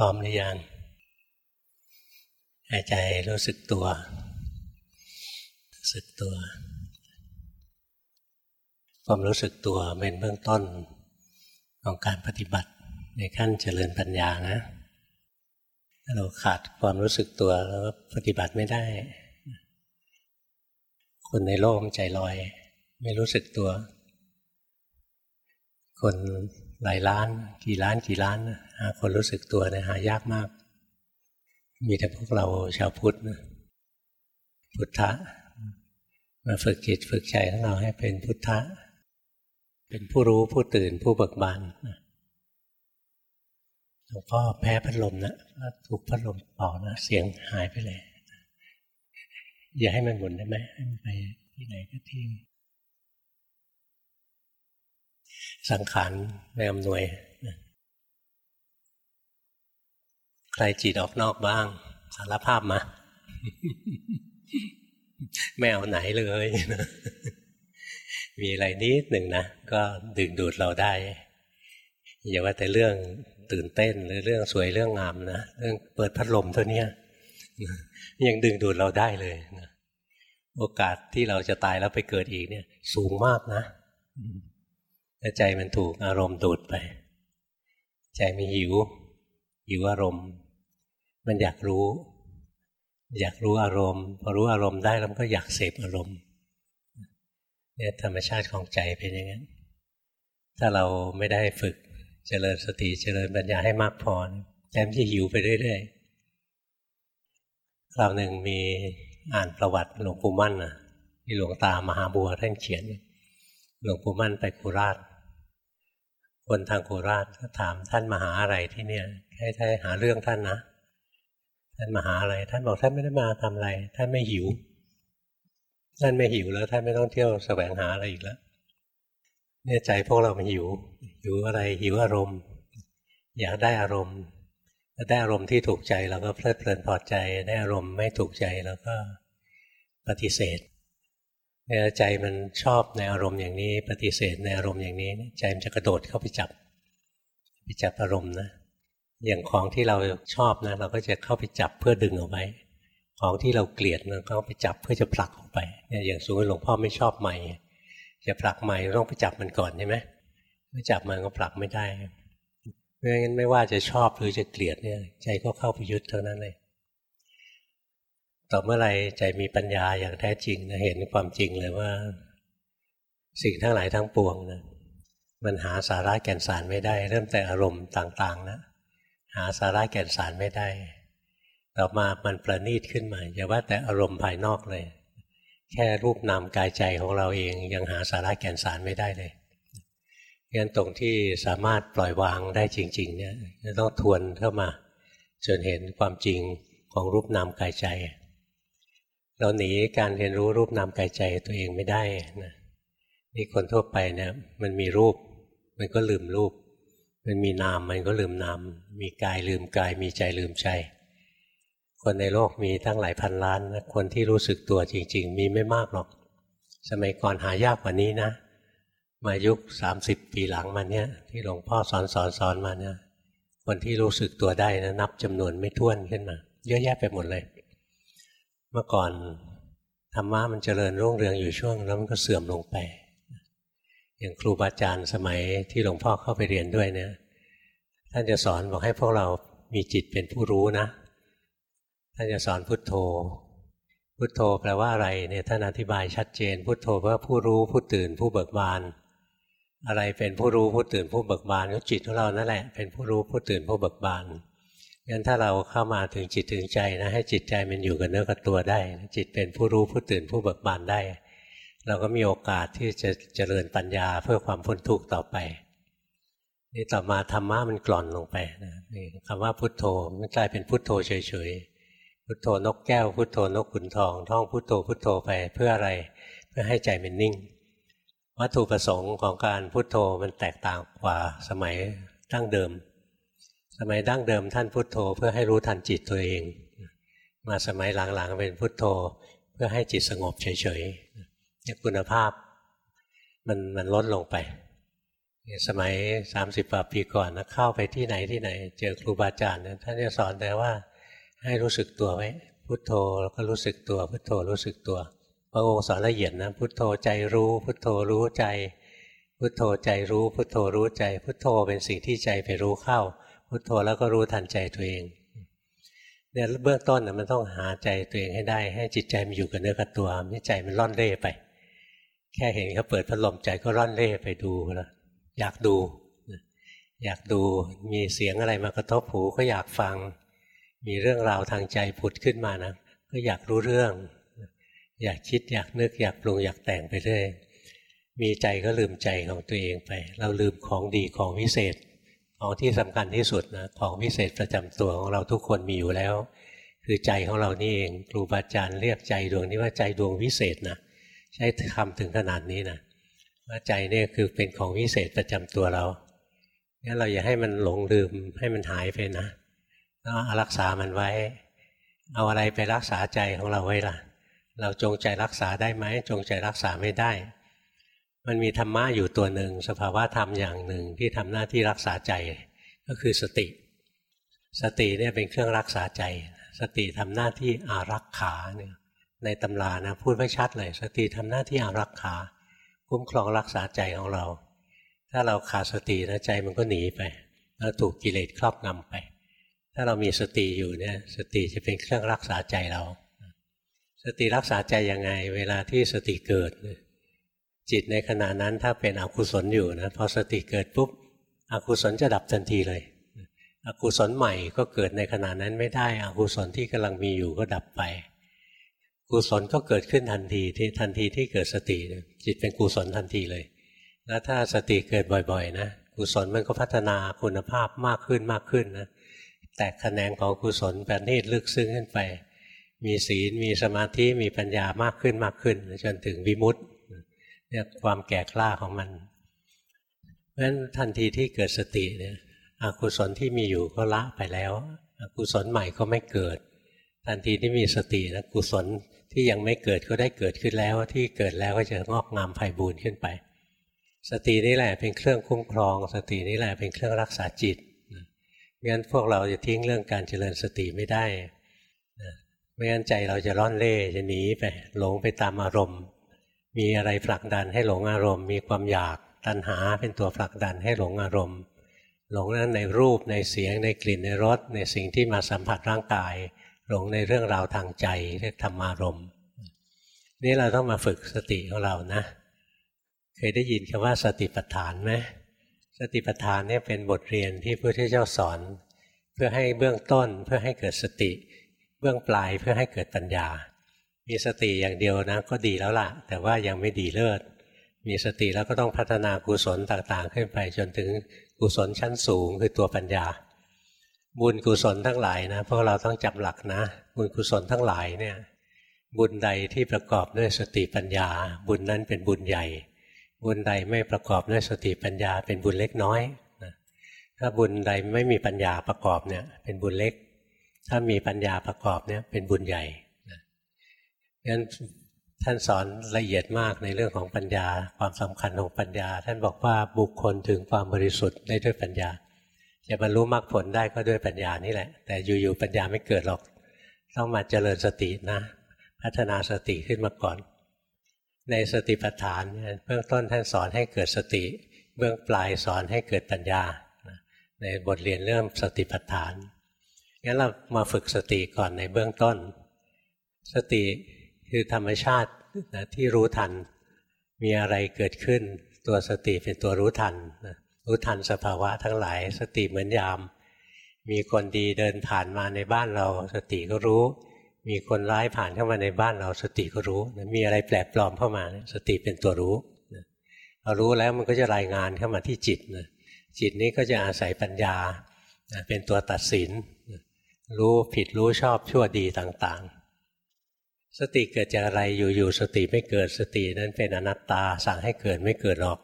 พร้อมหรือยังหายใจรู้สึกตัว รู้สึกตัว ความรู้สึกตัวเป็นเบื้องต้นของการปฏิบัติในขั้นเจริญปัญญานะถ้าเราขาดความรู้สึกตัวแล้วปฏิบัติไม่ได้ คนในโลกใจลอย ไม่รู้สึกตัว คน หลายล้าน กี่ล้านกี่ล้านหาคนรู้สึกตัวเนี่ยหายากมาก มีแต่พวกเราชาวพุทธพุทธะมาฝึกจิตฝึกใจของเราให้เป็นพุทธะ เป็นผู้รู้ผู้ตื่นผู้เบิกบานหลวงพ่อแพ้พัดลมนะถูกพัดลมเป่านะเสียงหายไปเลย อย่าให้มันหมุนได้ไหมให้มันไปที่ไหนก็ทิ้ง สังขารไม่อำนวย ใครจิตออกนอกบ้าง สารภาพมา ไม่เอาไหนเลยนะมีอะไรนิดหนึ่งนะ ก็ดึงดูดเราได้ อย่าว่าแต่เรื่องตื่นเต้นหรือเรื่องสวยเรื่องงามนะ เรื่องเปิดพัดลมเท่านี้ยังดึงดูดเราได้เลยนะโอกาสที่เราจะตายแล้วไปเกิดอีกเนี่ย สูงมากนะ ถ้าใจมันถูกอารมณ์ดูดไป ใจมันหิว หิวอารมณ์ มันอยากรู้ อยากรู้อารมณ์ พอรู้อารมณ์ได้แล้วก็อยากเสพอารมณ์เนี่ยธรรมชาติของใจเป็นอย่างนั้น ถ้าเราไม่ได้ฝึกเจริญสติเจริญปัญญาให้มากพอใจมันจะหิวไปเรื่อยๆคราวหนึ่งมีอ่านประวัติหลวงปู่มั่นนะที่หลวงตามหาบัวท่านเขียนหลวงปู่มั่นไปโคราช คนทางโคราชก็ถามท่านมาหาอะไรที่เนี่ยให้ท่านหาเรื่องท่านนะ ท่านมาหาอะไร ท่านบอกท่านไม่ได้มาทำอะไร ท่านไม่หิว ท่านไม่หิวแล้วท่านไม่ต้องเที่ยวแสวงหาอะไรอีกแล้วเนี่ยใจพวกเรามันหิว หิวอะไรหิวอารมณ์ อยากได้อารมณ์ได้อารมณ์ที่ถูกใจเราก็เพลิดเพลินพอใจ ได้อารมณ์ไม่ถูกใจแล้วก็ปฏิเสธ เวลาใจมันชอบในอารมณ์อย่างนี้ ปฏิเสธในอารมณ์อย่างนี้ ใจมันจะกระโดดเข้าไปจับ ไปจับอารมณ์นะอย่างของที่เราชอบนะ เราก็จะเข้าไปจับเพื่อดึงเอาไว้ ของที่เราเกลียดเราก็ไปจับเพื่อจะผลักออกไปเนี่ยอย่างสมมติหลวงพ่อไม่ชอบใหม่จะผลักใหม่ต้องไปจับมันก่อนใช่ไหมไม่จับมันก็ผลักไม่ได้เพราะงั้นไม่ว่าจะชอบหรือจะเกลียดเนี่ย ใจก็เข้าไปยึดเท่านั้นเลย ต่อเมื่อไรใจมีปัญญาอย่างแท้จริงนะเห็นความจริงเลยว่า สิ่งทั้งหลายทั้งปวงนะมันหาสาระแก่นสารไม่ได้ เริ่มแต่อารมณ์ต่าง ๆ นะหาสาระแก่นสารไม่ได้ ต่อมามันประณีตขึ้นมาอย่าว่าแต่อารมณ์ภายนอกเลย แค่รูปนามกายใจของเราเองยังหาสาระแก่นสารไม่ได้เลยงั้นตรงที่สามารถปล่อยวางได้จริง ๆ เนี่ยต้องทวนเข้ามาจนเห็นความจริงของรูปนามกายใจ เราหนีการเรียนรู้รูปนามกายใจตัวเองไม่ได้นะนี่คนทั่วไปเนี่ยมันมีรูป มันก็ลืมรูป มันมีนามมันก็ลืมนาม มีกายลืมกาย มีใจลืมใจ คนในโลกมีทั้งหลายพันล้านนะคนที่รู้สึกตัวจริง ๆ มีไม่มากหรอก สมัยก่อนหายากกว่านี้นะ มายุคสามสิบปีหลังมาเนี้ยที่หลวงพ่อสอนสอนสอนมาเนี่ยคนที่รู้สึกตัวได้นะนับจำนวนไม่ท้วนขึ้นมา เยอะแยะไปหมดเลย เมื่อก่อนธรรมะมันเจริญรุ่งเรืองอยู่ช่วงแล้วมันก็เสื่อมลงไป อย่างครูบาอาจารย์สมัยที่หลวงพ่อเข้าไปเรียนด้วยเนี่ยท่านจะสอนบอกให้พวกเรามีจิตเป็นผู้รู้นะ ท่านจะสอนพุทโธ พุทโธแปลว่าอะไรเนี่ยท่านอธิบายชัดเจน พุทโธว่าผู้รู้ผู้ตื่นผู้เบิกบาน อะไรเป็นผู้รู้ผู้ตื่นผู้เบิกบานก็จิตของเรานั่นแหละเป็นผู้รู้ผู้ตื่นผู้เบิกบาน งั้นถ้าเราเข้ามาถึงจิตถึงใจนะให้จิตใจมันอยู่กับเนื้อกับตัวได้ จิตเป็นผู้รู้ผู้ตื่นผู้เบิกบานได้ เราก็มีโอกาสที่จะเจริญปัญญาเพื่อความพ้นทุกข์ต่อไป นี่ต่อมาธรรมะมันกล่อนลงไปนะนี่คำว่าพุทโธมันกลายเป็นพุทโธเฉยๆพุทโธนกแก้วพุทโธนกขุนทอง ท่องพุทโธพุทโธไปเพื่ออะไรเพื่อให้ใจมันนิ่ง วัตถุประสงค์ของการพุทโธมันแตกต่างกว่าสมัยตั้งเดิม สมัยดั้งเดิมท่านพุทโธเพื่อให้รู้ทันจิตตัวเอง มาสมัยหลังๆเป็นพุทโธเพื่อให้จิตสงบเฉยๆนี่คุณภาพมันมันลดลงไป สมัยสามสิบปีก่อนนะเข้าไปที่ไหนที่ไหน เจอครูบาอาจารย์ท่านจะสอนแต่ว่าให้รู้สึกตัวไว้พุทโธแล้วก็รู้สึกตัวพุทโธรู้สึกตัวพระองค์สอนละเอียดนะพุทโธใจรู้ พุทโธรู้ใจ พุทโธใจรู้ พุทโธรู้ใจ พุทโธเป็นสิ่งที่ใจไปรู้เข้า พุทโธแล้วก็รู้ทันใจตัวเองเนี่ยเบื้องต้นนะมันต้องหาใจตัวเองให้ได้ ให้จิตใจมันอยู่กับเนื้อกับตัวไม่ใจมันล่อนเร่ไป แค่เห็นเขาเปิดพัดลมใจก็ร่อนเร่ไปดูแล้วอยากดู อยากดูมีเสียงอะไรมากระทบหูก็อยากฟัง มีเรื่องราวทางใจผุดขึ้นมานะก็อยากรู้เรื่อง อยากคิดอยากนึกอยากปรุงอยากแต่งไปเรื่อยมีใจก็ลืมใจของตัวเองไป เราลืมของดีของวิเศษ ของที่สำคัญที่สุดนะของวิเศษประจำตัวของเราทุกคนมีอยู่แล้ว คือใจของเรานี่เองครูบาอาจารย์เรียกใจดวงนี้ว่าใจดวงวิเศษนะใช้คำถึงขนาดนี้นะว่าใจนี่คือเป็นของวิเศษประจำตัวเรางั้นเราอย่าให้มันหลงลืมให้มันหายไปนะต้องรักษามันไว้ เอาอะไรไปรักษาใจของเราไว้ล่ะ เราจงใจรักษาได้ไหมจงใจรักษาไม่ได้ มันมีธรรมะอยู่ตัวหนึ่งสภาวะธรรมอย่างหนึ่งที่ทำหน้าที่รักษาใจก็คือสติ สติเนี่ยเป็นเครื่องรักษาใจ สติทำหน้าที่อารักขาเนี่ยในตำรานะพูดไว้ชัดเลย สติทำหน้าที่อารักขา คุ้มครองรักษาใจของเรา ถ้าเราขาดสตินะใจมันก็หนีไปแล้วถูกกิเลสครอบงำไป ถ้าเรามีสติอยู่เนี่ยสติจะเป็นเครื่องรักษาใจเรา สติรักษาใจยังไง เวลาที่สติเกิด จิตในขณะนั้นถ้าเป็นอกุศลอยู่นะพอสติเกิดปุ๊บอกุศลจะดับทันทีเลยอกุศลใหม่ก็เกิดในขณะนั้นไม่ได้อกุศลที่กำลังมีอยู่ก็ดับไป กุศลก็เกิดขึ้นทันทีที่ทันทีที่เกิดสติจิตเป็นกุศลทันทีเลย แล้วถ้าสติเกิดบ่อยๆ นะกุศลมันก็พัฒนาคุณภาพมากขึ้นมากขึ้นนะแตกแขนงของกุศลแปณีตลึกซึ้งขึ้นไป มีศีลมีสมาธิมีปัญญามากขึ้นมากขึ้นจนถึงวิมุตต์ เนี่ยความแก่กล้าของมันเพราะฉะนั้นทันทีที่เกิดสติเนี่ยอกุศลที่มีอยู่ก็ละไปแล้วอกุศลใหม่ก็ไม่เกิด ทันทีที่มีสตินะกุศลที่ยังไม่เกิดก็ได้เกิดขึ้นแล้วที่เกิดแล้วก็จะงอกงามไพ่บูรณ์ขึ้นไป สตินี่แหละเป็นเครื่องคุ้มครอง สตินี่แหละเป็นเครื่องรักษาจิตงั้นพวกเราจะทิ้งเรื่องการเจริญสติไม่ได้ไม่งั้นใจเราจะร่อนเล่จะหนีไปหลงไปตามอารมณ์ มีอะไรผลักดันให้หลงอารมณ์ มีความอยากตัณหาเป็นตัวผลักดันให้หลงอารมณ์ หลงนั้นในรูปในเสียงในกลิ่นในรสในสิ่งที่มาสัมผัสร่างกาย หลงในเรื่องราวทางใจเรียกธรรมารมณ์นี่เราต้องมาฝึกสติของเรานะ เคยได้ยินคำว่าสติปัฏฐานไหมสติปัฏฐานเนี่ยเป็นบทเรียนที่พระพุทธเจ้าสอน เพื่อให้เบื้องต้นเพื่อให้เกิดสติ เบื้องปลายเพื่อให้เกิดปัญญา มีสติอย่างเดียวนะก็ดีแล้วล่ะ แต่ว่ายังไม่ดีเลิศ มีสติแล้วก็ต้องพัฒนากุศลต่างๆ ขึ้นไปจนถึงกุศลชั้นสูงคือตัวปัญญา บุญกุศลทั้งหลายนะพวกเราต้องจับหลักนะ บุญกุศลทั้งหลายเนี่ยบุญใดที่ประกอบด้วยสติปัญญา บุญนั้นเป็นบุญใหญ่ บุญใดไม่ประกอบด้วยสติปัญญา เป็นบุญเล็กน้อยนะถ้าบุญใดไม่มีปัญญาประกอบเนี่ยเป็นบุญเล็ก ถ้ามีปัญญาประกอบเนี่ยเป็นบุญใหญ่ งั้นท่านสอนละเอียดมากในเรื่องของปัญญา ความสำคัญของปัญญา ท่านบอกว่าบุคคลถึงความบริสุทธิ์ได้ด้วยปัญญา จะบรรลุมรรคผลได้ก็ด้วยปัญญานี่แหละ แต่อยู่ๆปัญญาไม่เกิดหรอก ต้องมาเจริญสตินะ พัฒนาสติขึ้นมาก่อน ในสติปัฏฐานเบื้องต้นท่านสอนให้เกิดสติ เบื้องปลายสอนให้เกิดปัญญา ในบทเรียนเรื่องสติปัฏฐานงั้นเรามาฝึกสติก่อนในเบื้องต้น สติ คือธรรมชาติที่รู้ทัน มีอะไรเกิดขึ้น ตัวสติเป็นตัวรู้ทันนะรู้ทันสภาวะทั้งหลาย สติเหมือนยาม มีคนดีเดินผ่านมาในบ้านเรา สติก็รู้ มีคนร้ายผ่านเข้ามาในบ้านเราสติก็รู้มีอะไรแปลกปลอมเข้ามาสติเป็นตัวรู้เรารู้แล้วมันก็จะรายงานเข้ามาที่จิตจิตนี้ก็จะอาศัยปัญญาเป็นตัวตัดสินรู้ผิดรู้ชอบชั่วดีต่างๆ สติเกิดจากอะไรอยู่ๆสติไม่เกิดสตินั้นเป็นอนัตตาสั่งให้เกิดไม่เกิดหรอก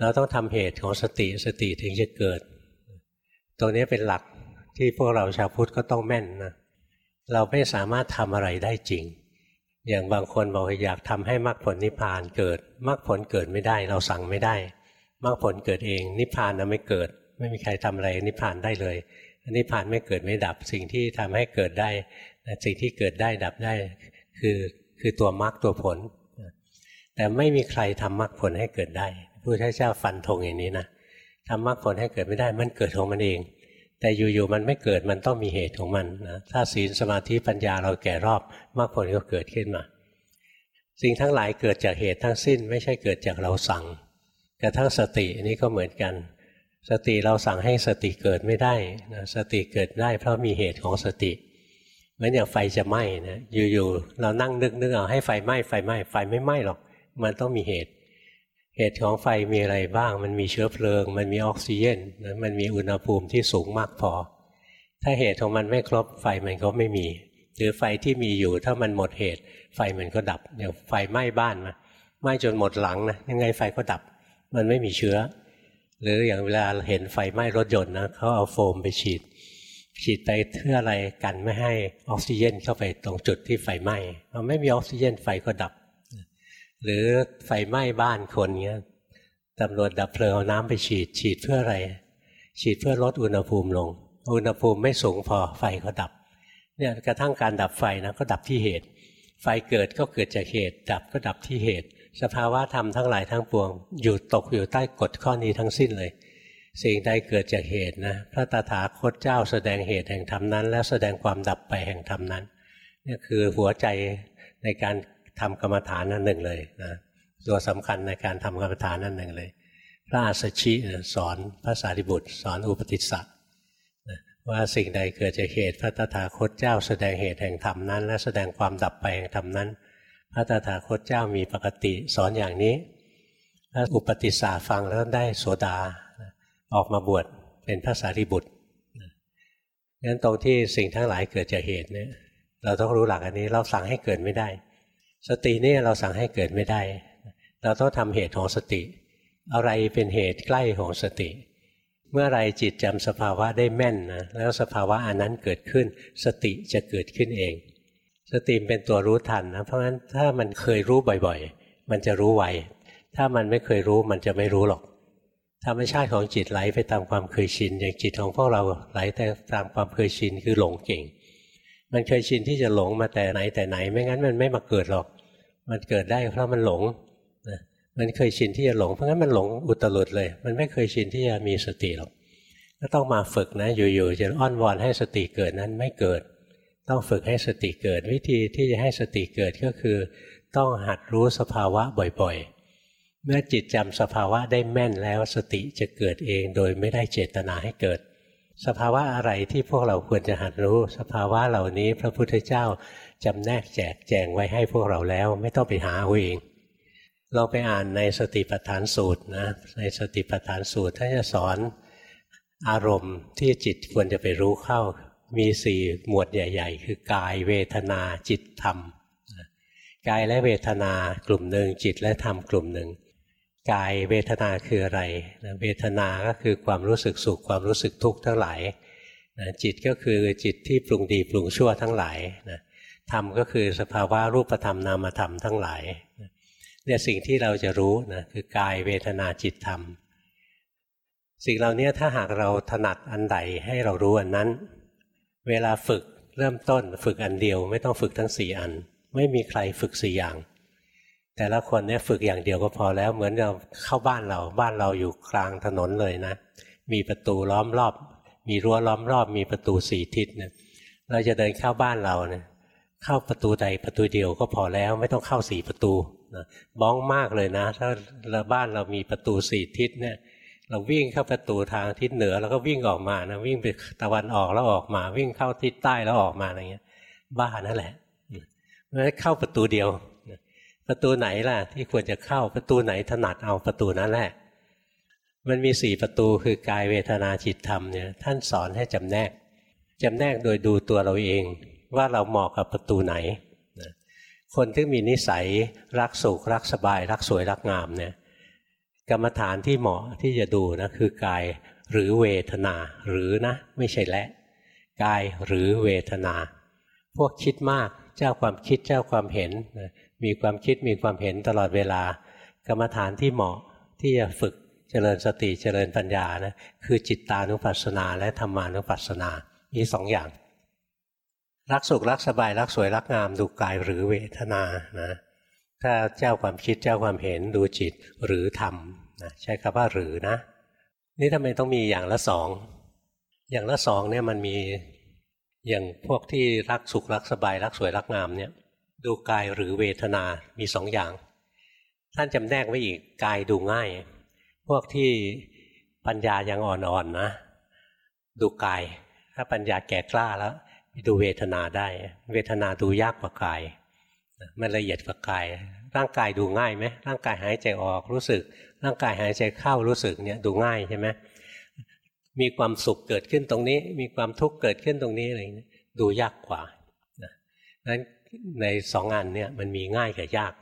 เราต้องทำเหตุของสติสติถึงจะเกิด ตรงนี้เป็นหลักที่พวกเราชาวพุทธก็ต้องแม่นนะเราไม่สามารถทำอะไรได้จริง อย่างบางคนบอกอยากทำให้มรรคผลนิพพานเกิดมรรคผลเกิดไม่ได้ เราสั่งไม่ได้มรรคผลเกิดเอง นิพพานนะไม่เกิด ไม่มีใครทำอะไรนิพพานได้เลยนิพพานไม่เกิดไม่ดับสิ่งที่ทำให้เกิดได้ สิ่งที่เกิดได้ดับได้คือคือตัวมรรคตัวผล แต่ไม่มีใครทำมรรคผลให้เกิดได้พระพุทธเจ้าฟันธงอย่างนี้นะทำมรรคผลให้เกิดไม่ได้มันเกิดของมันเอง แต่อยู่ๆมันไม่เกิดมันต้องมีเหตุของมันนะถ้าศีลสมาธิปัญญาเราแก่รอบมรรคผลก็เกิดขึ้นมา สิ่งทั้งหลายเกิดจากเหตุทั้งสิ้น ไม่ใช่เกิดจากเราสั่งกระทั่งสตินี้ก็เหมือนกัน สติเราสั่งให้สติเกิดไม่ได้นะสติเกิดได้เพราะมีเหตุของสติ เหมือนอย่างไฟจะไหม้นะอยู่ๆเรานั่งนึกนึกเอาให้ไฟไหม้ไฟไหม้ไฟไม่ไหม้หรอก มันต้องมีเหตุ เหตุของไฟมีอะไรบ้าง มันมีเชื้อเพลิง มันมีออกซิเจนมันมีอุณหภูมิที่สูงมากพอ ถ้าเหตุของมันไม่ครบไฟมันก็ไม่มี หรือไฟที่มีอยู่ถ้ามันหมดเหตุ ไฟมันก็ดับอย่างไฟไหม้บ้านมาไหม้จนหมดหลังนะยังไงไฟก็ดับ มันไม่มีเชื้อ หรืออย่างเวลาเห็นไฟไหม้รถยนต์นะเขาเอาโฟมไปฉีด ฉีดไปเพื่ออะไรกันไม่ให้ออกซิเจนเข้าไปตรงจุดที่ไฟไหม้พอไม่มีออกซิเจนไฟก็ดับ หรือไฟไหม้บ้านคนเงี้ยตำรวจดับเพลิงเอาน้ำไปฉีดฉีดเพื่ออะไร ฉีดเพื่อลดอุณหภูมิลง อุณหภูมิไม่สูงพอไฟก็ดับเนี่ยกระทั่งการดับไฟนะก็ดับที่เหตุ ไฟเกิดก็เกิดจากเหตุ ดับก็ดับที่เหตุ สภาวะธรรมทั้งหลายทั้งปวง อยู่ตกอยู่ใต้กฎข้อนี้ทั้งสิ้นเลย สิ่งใดเกิดจากเหตุนะพระตถาคตเจ้าแสดงเหตุแห่งธรรมนั้น และแสดงความดับไปแห่งธรรมนั้นนี่คือหัวใจในการทำกรรมฐานนั่นหนึ่งเลยนะตัวสำคัญในการทำกรรมฐานนั่นหนึ่งเลย พระอาสชิสอนพระสารีบุตร สอนอุปติสสะว่าสิ่งใดเกิดจากเหตุพระตถาคตเจ้าแสดงเหตุแห่งธรรมนั้น และแสดงความดับไปแห่งธรรมนั้น พระตถาคตเจ้ามีปกติสอนอย่างนี้พระอุปติสสะฟังแล้วได้โสดา ออกมาบวชเป็นพระสารีบุตรงั้นตรงที่สิ่งทั้งหลายเกิดจากเหตุเนี่ยเราต้องรู้หลักอันนี้เราสั่งให้เกิดไม่ได้ สตินี่เราสั่งให้เกิดไม่ได้ เราต้องทำเหตุของสติ อะไรเป็นเหตุใกล้ของสติ เมื่อไรจิตจำสภาวะได้แม่นนะแล้วสภาวะอันนั้นเกิดขึ้น สติจะเกิดขึ้นเอง สติเป็นตัวรู้ทันนะเพราะฉะนั้นถ้ามันเคยรู้บ่อยๆ มันจะรู้ไวถ้ามันไม่เคยรู้มันจะไม่รู้หรอก ธรรมชาติของจิตไหลไปตามความเคยชิน อย่างจิตของพวกเราไหลแต่ตามความเคยชินคือหลงเก่ง มันเคยชินที่จะหลงมาแต่ไหนแต่ไหน ไม่งั้นมันไม่มาเกิดหรอก มันเกิดได้เพราะมันหลงนะมันเคยชินที่จะหลงเพราะงั้นมันหลงอุตลุดเลย มันไม่เคยชินที่จะมีสติหรอกก็ต้องมาฝึกนะ อยู่ๆจะอ้อนวอนให้สติเกิดนั้นไม่เกิด ต้องฝึกให้สติเกิด วิธีที่จะให้สติเกิดก็คือ ต้องหัดรู้สภาวะบ่อยๆ เมื่อจิตจำสภาวะได้แม่นแล้วสติจะเกิดเองโดยไม่ได้เจตนาให้เกิด สภาวะอะไรที่พวกเราควรจะหัดรู้ สภาวะเหล่านี้พระพุทธเจ้าจำแนกแจกแจงไว้ให้พวกเราแล้วไม่ต้องไปหาเอาเองเราไปอ่านในสติปัฏฐานสูตรนะในสติปัฏฐานสูตรท่านจะสอนอารมณ์ที่จิตควรจะไปรู้เข้า มีสี่หมวดใหญ่ ๆ คือกายเวทนาจิตธรรมกายและเวทนากลุ่มหนึ่งจิตและธรรมกลุ่มหนึ่ง กายเวทนาคืออะไรเวทนาก็คือความรู้สึกสุขความรู้สึกทุกข์ทั้งหลายนะจิตก็คือจิตที่ปรุงดีปรุงชั่วทั้งหลายนะธรรมก็คือสภาวะรูปธรรมนามธรรมทั้งหลายเนี่ยสิ่งที่เราจะรู้นะคือกายเวทนาจิตธรรม สิ่งเหล่านี้ถ้าหากเราถนัดอันใดให้เรารู้อันนั้น เวลาฝึกเริ่มต้นฝึกอันเดียว ไม่ต้องฝึกทั้งสี่อัน ไม่มีใครฝึกสี่อย่าง แต่ละคนเนี่ยฝึกอย่างเดียวก็พอแล้ว เหมือนเราเข้าบ้านเราบ้านเราอยู่กลางถนนเลยนะ มีประตูล้อมรอบ มีรั้วล้อมรอบ มีประตูสี่ทิศเนี่ยเราจะเดินเข้าบ้านเราเนี่ยเข้าประตูใดประตูเดียวก็พอแล้ว ไม่ต้องเข้าสี่ประตูนะบ้องมากเลยนะ ถ้าเราบ้านเรามีประตูสี่ทิศเนี่ยเราวิ่งเข้าประตูทางทิศเหนือแล้วก็วิ่งออกมานะวิ่งไปตะวันออกแล้วออกมา วิ่งเข้าทิศใต้แล้วออกมาอะไรเงี้ย บ้านนั่นแหละไม่ได้เข้าประตูเดียว ประตูไหนล่ะ ที่ควรจะเข้าประตูไหนถนัดเอาประตูนั้นแหละ มันมีสี่ประตูคือกายเวทนาจิตธรรมเนี่ยท่านสอนให้จำแนกจำแนกโดยดูตัวเราเอง ว่าเราเหมาะกับประตูไหน คนที่มีนิสัยรักสุขรักสบาย รักสวยรักงามเนี่ยกรรมฐานที่เหมาะที่จะดูนะคือกายหรือเวทนาหรือนะ ไม่ใช่และ กายหรือเวทนา พวกคิดมากเจ้าความคิดเจ้าความเห็น มีความคิดมีความเห็นตลอดเวลา กรรมฐานที่เหมาะที่จะฝึกเจริญสติเจริญปัญญานะคือจิตตานุปัสสนา และธรรมานุปัสสนามีสองอย่าง รักสุขรักสบายรักสวยรักงามดูกายหรือเวทนานะถ้าเจ้าความคิดเจ้าความเห็นดูจิตหรือธรรมนะใช้คำว่าหรือนะ นี่ทำไมต้องมีอย่างละสองอย่างละสองเนี่ยมันมีอย่างพวกที่รักสุขรักสบายรักสวยรักงามเนี่ย ดูกายหรือเวทนา มีสองอย่าง ท่านจำแนกไว้อีก กายดูง่าย พวกที่ปัญญายังอ่อนๆนนะ ดูกาย ถ้าปัญญาแก่กล้าแล้ว ดูเวทนาได้ เวทนาดูยากกว่ากาย มันละเอียดกว่ากาย ร่างกายดูง่ายไหม ร่างกายหายใจออกรู้สึก ร่างกายหายใจเข้ารู้สึกเนี่ยดูง่ายใช่ไหมมีความสุขเกิดขึ้นตรงนี้ มีความทุกข์เกิดขึ้นตรงนี้อะไรดูยากกว่านั้น ในสองอันเนี่ยมันมีง่ายกับยาก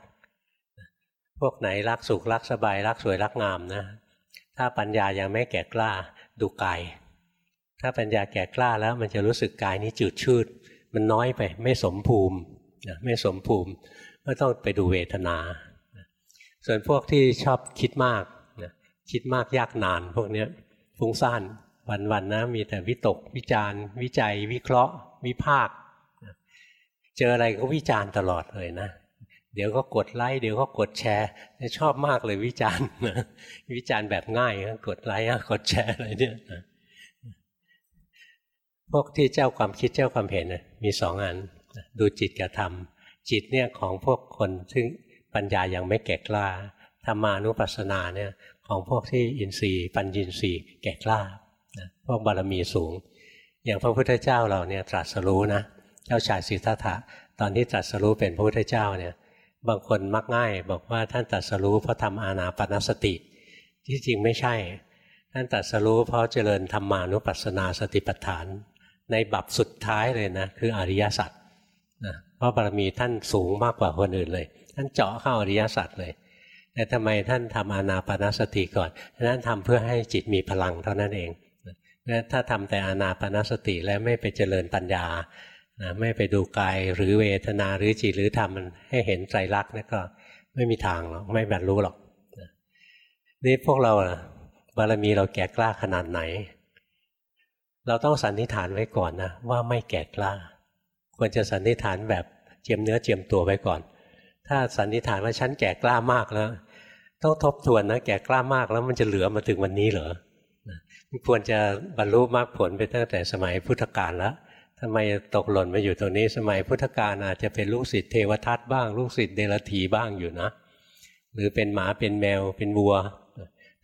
พวกไหนรักสุขรักสบาย รักสวยรักงามนะ ถ้าปัญญายังไม่แก่กล้าดูกาย ถ้าปัญญาแก่กล้าแล้วมันจะรู้สึกกายนี้จืดชืด มันน้อยไปไม่สมภูมิไม่สมภูมิก็ต้องไปดูเวทนา ส่วนพวกที่ชอบคิดมากคิดมากยากนาน พวกนี้ฟุ้งซ่านวันๆนะมีแต่วิตกวิจารวิจัย วิเคราะห์ วิพาก เจออะไรก็วิจารณ์ตลอดเลยนะ เดี๋ยวก็กดไลค์เดี๋ยวก็กดแชร์ชอบมากเลยวิจารณ์นะวิจารณ์แบบง่ายกดไลค์กดแชร์อะไรเนี่ยพวกที่เจ้าความคิดเจ้าความเห็นมีสองอันดูจิตกับธรรม จิตเนี่ยของพวกคนซึ่งปัญญายังไม่แก่กล้าธรรมานุปัสสนาเนี่ยของพวกที่อินทรีย์ ปัญญินทรีย์แก่กล้าพวกบารมีสูง อย่างพระพุทธเจ้าเราเนี่ยตรัสรู้นะ เจ้าชายสิทธัตถะตอนที่ตรัสรู้เป็นพระพุทธเจ้าเนี่ยบางคนมักง่าย บอกว่าท่านตรัสรู้เพราะทำอานาปนสติ ที่จริงไม่ใช่ ท่านตรัสรู้เพราะเจริญธรรมานุปัสสนาสติปัฏฐาน ในบับสุดท้ายเลยนะคืออริยสัจนะเพราะบารมีท่านสูงมากกว่าคนอื่นเลย ท่านเจาะเข้าอริยสัจเลย แต่ทำไมท่านทำอานาปนสติก่อนท่านทำเพื่อให้จิตมีพลังเท่านั้นเองถ้าทำแต่อานาปนสติแล้วไม่ไปเจริญปัญญา นะไม่ไปดูกายหรือเวทนาหรือจิตหรือธรรมมันให้เห็นไตรลักษณ์นี่ก็ไม่มีทางหรอกไม่บรรลุหรอกนี่พวกเราบารมีเราแก่กล้าขนาดไหน เราต้องสันนิษฐานไว้ก่อนนะว่าไม่แก่กล้า ควรจะสันนิษฐานแบบเจียมเนื้อเจียมตัวไว้ก่อน ถ้าสันนิษฐานว่าฉันแก่กล้ามากแล้ว ต้องทบทวนนะแก่กล้ามากแล้วมันจะเหลือมาถึงวันนี้เหรอควรจะบรรลุมรรคผลไปตั้งแต่สมัยพุทธกาลแล้ว ทำไมตกหล่นมาอยู่ตรงนี้ สมัยพุทธกาลอาจจะเป็นลูกศิษย์เทวทัตบ้าง ลูกศิษย์เดลถีบ้างอยู่นะ หรือเป็นหมาเป็นแมวเป็นวัว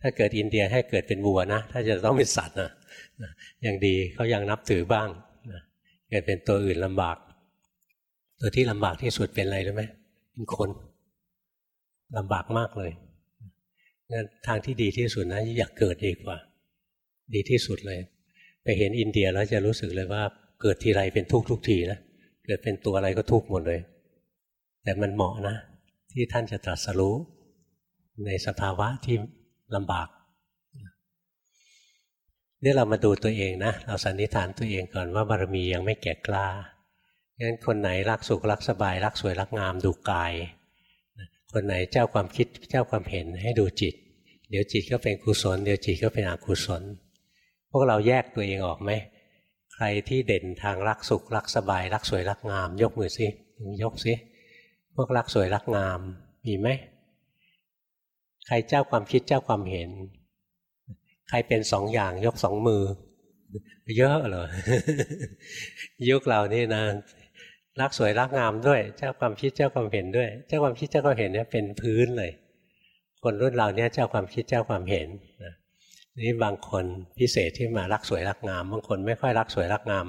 ถ้าเกิดอินเดียให้เกิดเป็นวัวนะ ถ้าจะต้องเป็นสัตว์นะอย่างดีเขายังนับถือบ้างเกิดเป็นตัวอื่นลำบาก ตัวที่ลำบากที่สุดเป็นอะไรรู้ไหมเป็นคนลำบากมากเลยงั้นทางที่ดีที่สุดนะอยากเกิดดีกว่า ดีที่สุดเลย ไปเห็นอินเดียแล้วจะรู้สึกเลยว่า เกิดทีไรเป็นทุกทุกทีนะเกิดเป็นตัวอะไรก็ทุกหมดเลย แต่มันเหมาะนะ ที่ท่านจะตรัสรู้ในสภาวะที่ลำบากนี่เรามาดูตัวเองนะ เราสันนิษฐานตัวเองก่อนว่าบารมียังไม่แก่กล้างั้นคนไหนรักสุขรักสบาย รักสวยรักงามดูกาย คนไหนเจ้าความคิดเจ้าความเห็นให้ดูจิต เดี๋ยวจิตก็เป็นกุศล เดี๋ยวจิตก็เป็นอกุศล พวกเราแยกตัวเองออกไหม ใครที่เด่นทางรักสุข รักสบาย รักสวยรักงาม ยกมือสิยกสิพวกรักสวยรักงามมีไหมใครเจ้าความคิดเจ้าความเห็น ใครเป็นสองอย่างยกสองมือ เยอะเลยยุคเรานี่นะรักสวยรักงามด้วย เจ้าความคิดเจ้าความเห็นด้วย เจ้าความคิดเจ้าความเห็นเนี่ยเป็นพื้นเลย คนรุ่นเราเนี่ยเจ้าความคิดเจ้าความเห็นนะ นี่บางคนพิเศษที่มารักสวยรักงาม บางคนไม่ค่อยรักสวยรักงาม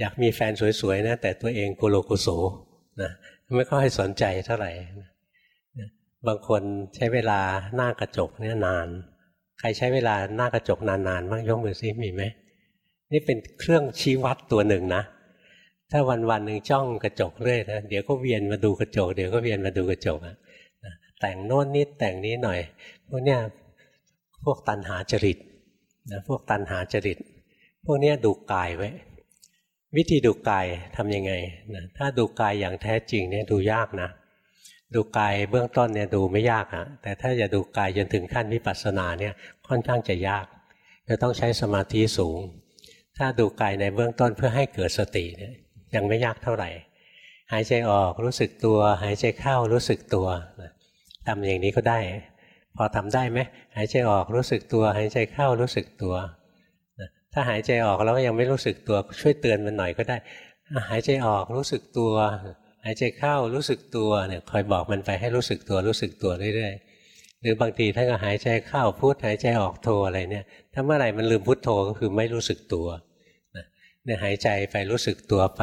อยากมีแฟนสวยๆนะแต่ตัวเองกุโลกุโสนะไม่ค่อยสนใจเท่าไหร่บางคนใช้เวลาหน้ากระจกเนี่ยนาน ใครใช้เวลาหน้ากระจกนานๆบ้างยกมือซิมีไหมนี่เป็นเครื่องชี้วัดตัวหนึ่งนะ ถ้าวันวันหนึ่งจ้องกระจกเรื่อยนะเดี๋ยวก็เวียนมาดูกระจก เดี๋ยวก็เวียนมาดูกระจกอะแต่งโน่นนิดแต่งนี้หน่อยพวกเนี้ย พวกตันหาจริตนะพวกตันหาจริต พวกนี้ดูกายไว้ วิธีดูกายทำยังไงนะถ้าดูกายอย่างแท้จริงเนี่ยดูยากนะ ดูกายเบื้องต้นเนี่ยดูไม่ยากอะแต่ถ้าจะดูกายจนถึงขั้นวิปัสสนาเนี่ยค่อนข้างจะยาก จะต้องใช้สมาธิสูง ถ้าดูกายในเบื้องต้นเพื่อให้เกิดสติเนี่ยยังไม่ยากเท่าไหร่ หายใจออกรู้สึกตัว หายใจเข้ารู้สึกตัวทำอย่างนี้ก็ได้ พอทำได้ไหมหายใจออกรู้สึกตัว หายใจเข้ารู้สึกตัว ถ้าหายใจออกแล้วยังไม่รู้สึกตัวช่วยเตือนมันหน่อยก็ได้ หายใจออกรู้สึกตัว หายใจเข้ารู้สึกตัวเนี่ยคอยบอกมันไปให้รู้สึกตัวรู้สึกตัวเรื่อยๆหรือบางทีถ้าก็หายใจเข้าพุทหายใจออกโทอะไรเนี่ยถ้าเมื่อไหร่มันลืมพุทโธก็คือไม่รู้สึกตัวเนี่ยหายใจไปรู้สึกตัวไป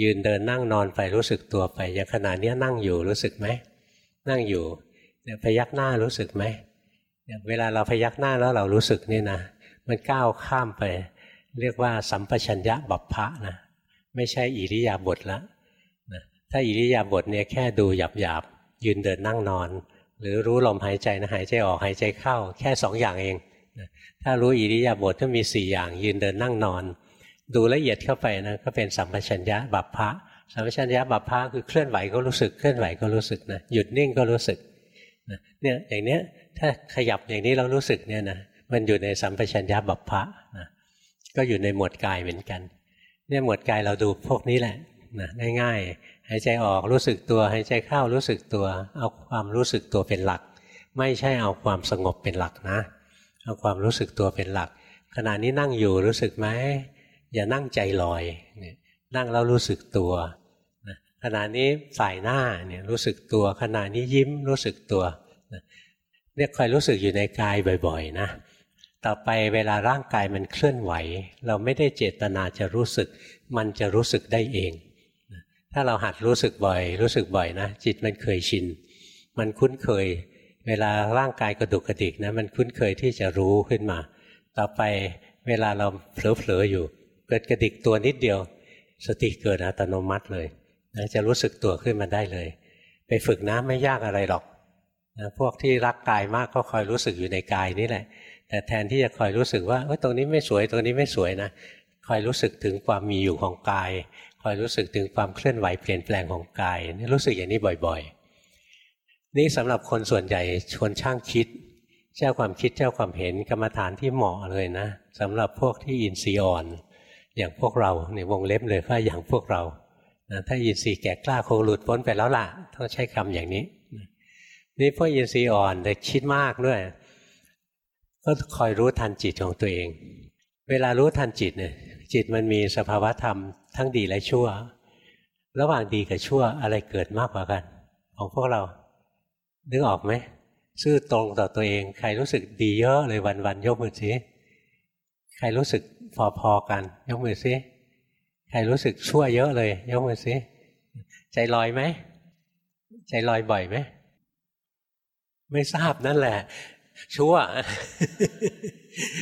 ยืนเดินนั่งนอนไปรู้สึกตัวไปอย่างขณะนี้นั่งอยู่รู้สึกไหมนั่งอยู่ เนี่ยพยักหน้ารู้สึกไหมเวลาเราพยักหน้าแล้วเรารู้สึกนี่นะมันก้าวข้ามไป เรียกว่า สัมปชัญญะบัพพะนะไม่ใช่อิริยาบถละนะถ้าอิริยาบถเนี่ยแค่ดูหยาบหยาบยืนเดินนั่งนอน หรือรู้ลมหายใจนะหายใจออกหายใจเข้า แค่สองอย่างเองนะถ้ารู้อิริยาบถก็มีสี่อย่าง ยืนเดินนั่งนอน ดูละเอียดเข้าไปนะก็เป็นสัมปชัญญะบัพพะสัมปชัญญะบัพพะคือเคลื่อนไหวก็รู้สึกเคลื่อนไหวก็รู้สึกนะหยุดนิ่งก็รู้สึก เนี่ยอย่างเนี้ยถ้าขยับอย่างนี้เรารู้สึกเนี่ยนะมันอยู่ในสัมปชัญญะบัพพะนะก็อยู่ในหมวดกายเหมือนกัน เนี่ยหมวดกายเราดูพวกนี้แหละนะง่ายๆหายใจออกรู้สึกตัวหายใจเข้ารู้สึกตัว เอาความรู้สึกตัวเป็นหลัก ไม่ใช่เอาความสงบเป็นหลักนะ เอาความรู้สึกตัวเป็นหลัก ขณะนี้นั่งอยู่รู้สึกไหมอย่านั่งใจลอยนั่งแล้วรู้สึกตัว ขณะนี้ฝ่ายหน้าเนี่ยรู้สึกตัว ขณะนี้ยิ้มรู้สึกตัวเนี่ยคอยรู้สึกอยู่ในกายบ่อยๆนะต่อไปเวลาร่างกายมันเคลื่อนไหว เราไม่ได้เจตนาจะรู้สึก มันจะรู้สึกได้เอง ถ้าเราหัดรู้สึกบ่อย รู้สึกบ่อยนะ จิตมันเคยชิน มันคุ้นเคย เวลาร่างกายกระดุกกระดิกนะมันคุ้นเคยที่จะรู้ขึ้นมา ต่อไปเวลาเราเผลอๆอยู่ เกิดกระดิกตัวนิดเดียว สติเกิดอัตโนมัติเลย นะจะรู้สึกตัวขึ้นมาได้เลย ไปฝึกนะไม่ยากอะไรหรอกนะพวกที่รักกายมากก็คอยรู้สึกอยู่ในกายนี่แหละ แต่แทนที่จะคอยรู้สึกว่าตรงนี้ไม่สวยตรงนี้ไม่สวยนะคอยรู้สึกถึงความมีอยู่ของกาย คอยรู้สึกถึงความเคลื่อนไหวเปลี่ยนแปลงของกายนี่รู้สึกอย่างนี้บ่อยๆ นี่สำหรับคนส่วนใหญ่ชวนช่างคิด เจ้าความคิดเจ้าความเห็นกรรมฐานที่เหมาะเลยนะสำหรับพวกที่อินทรีย์อ่อน อย่างพวกเราในวงเล็บเลยว่าอย่างพวกเรา นะถ้าอินทรีย์แก่กล้าคงหลุดพ้นไปแล้วล่ะต้องใช้คำอย่างนี้ นี่พวกอินทรีย์อ่อนแต่คิดมากด้วย ก็คอยรู้ทันจิตของตัวเอง เวลารู้ทันจิตเนี่ยจิตมันมีสภาวะธรรมทั้งดีและชั่ว ระหว่างดีกับชั่วอะไรเกิดมากกว่ากัน ของพวกเรานึกออกไหมซื่อตรงต่อตัวเอง ใครรู้สึกดีเยอะเลยวันวันยกมือสิใครรู้สึกพอๆกัน ยกมือสิ ใครรู้สึกชั่วเยอะเลยยกมือสิใจลอยไหมใจลอยบ่อยไหมไม่ทราบนั่นแหละ ชั่ว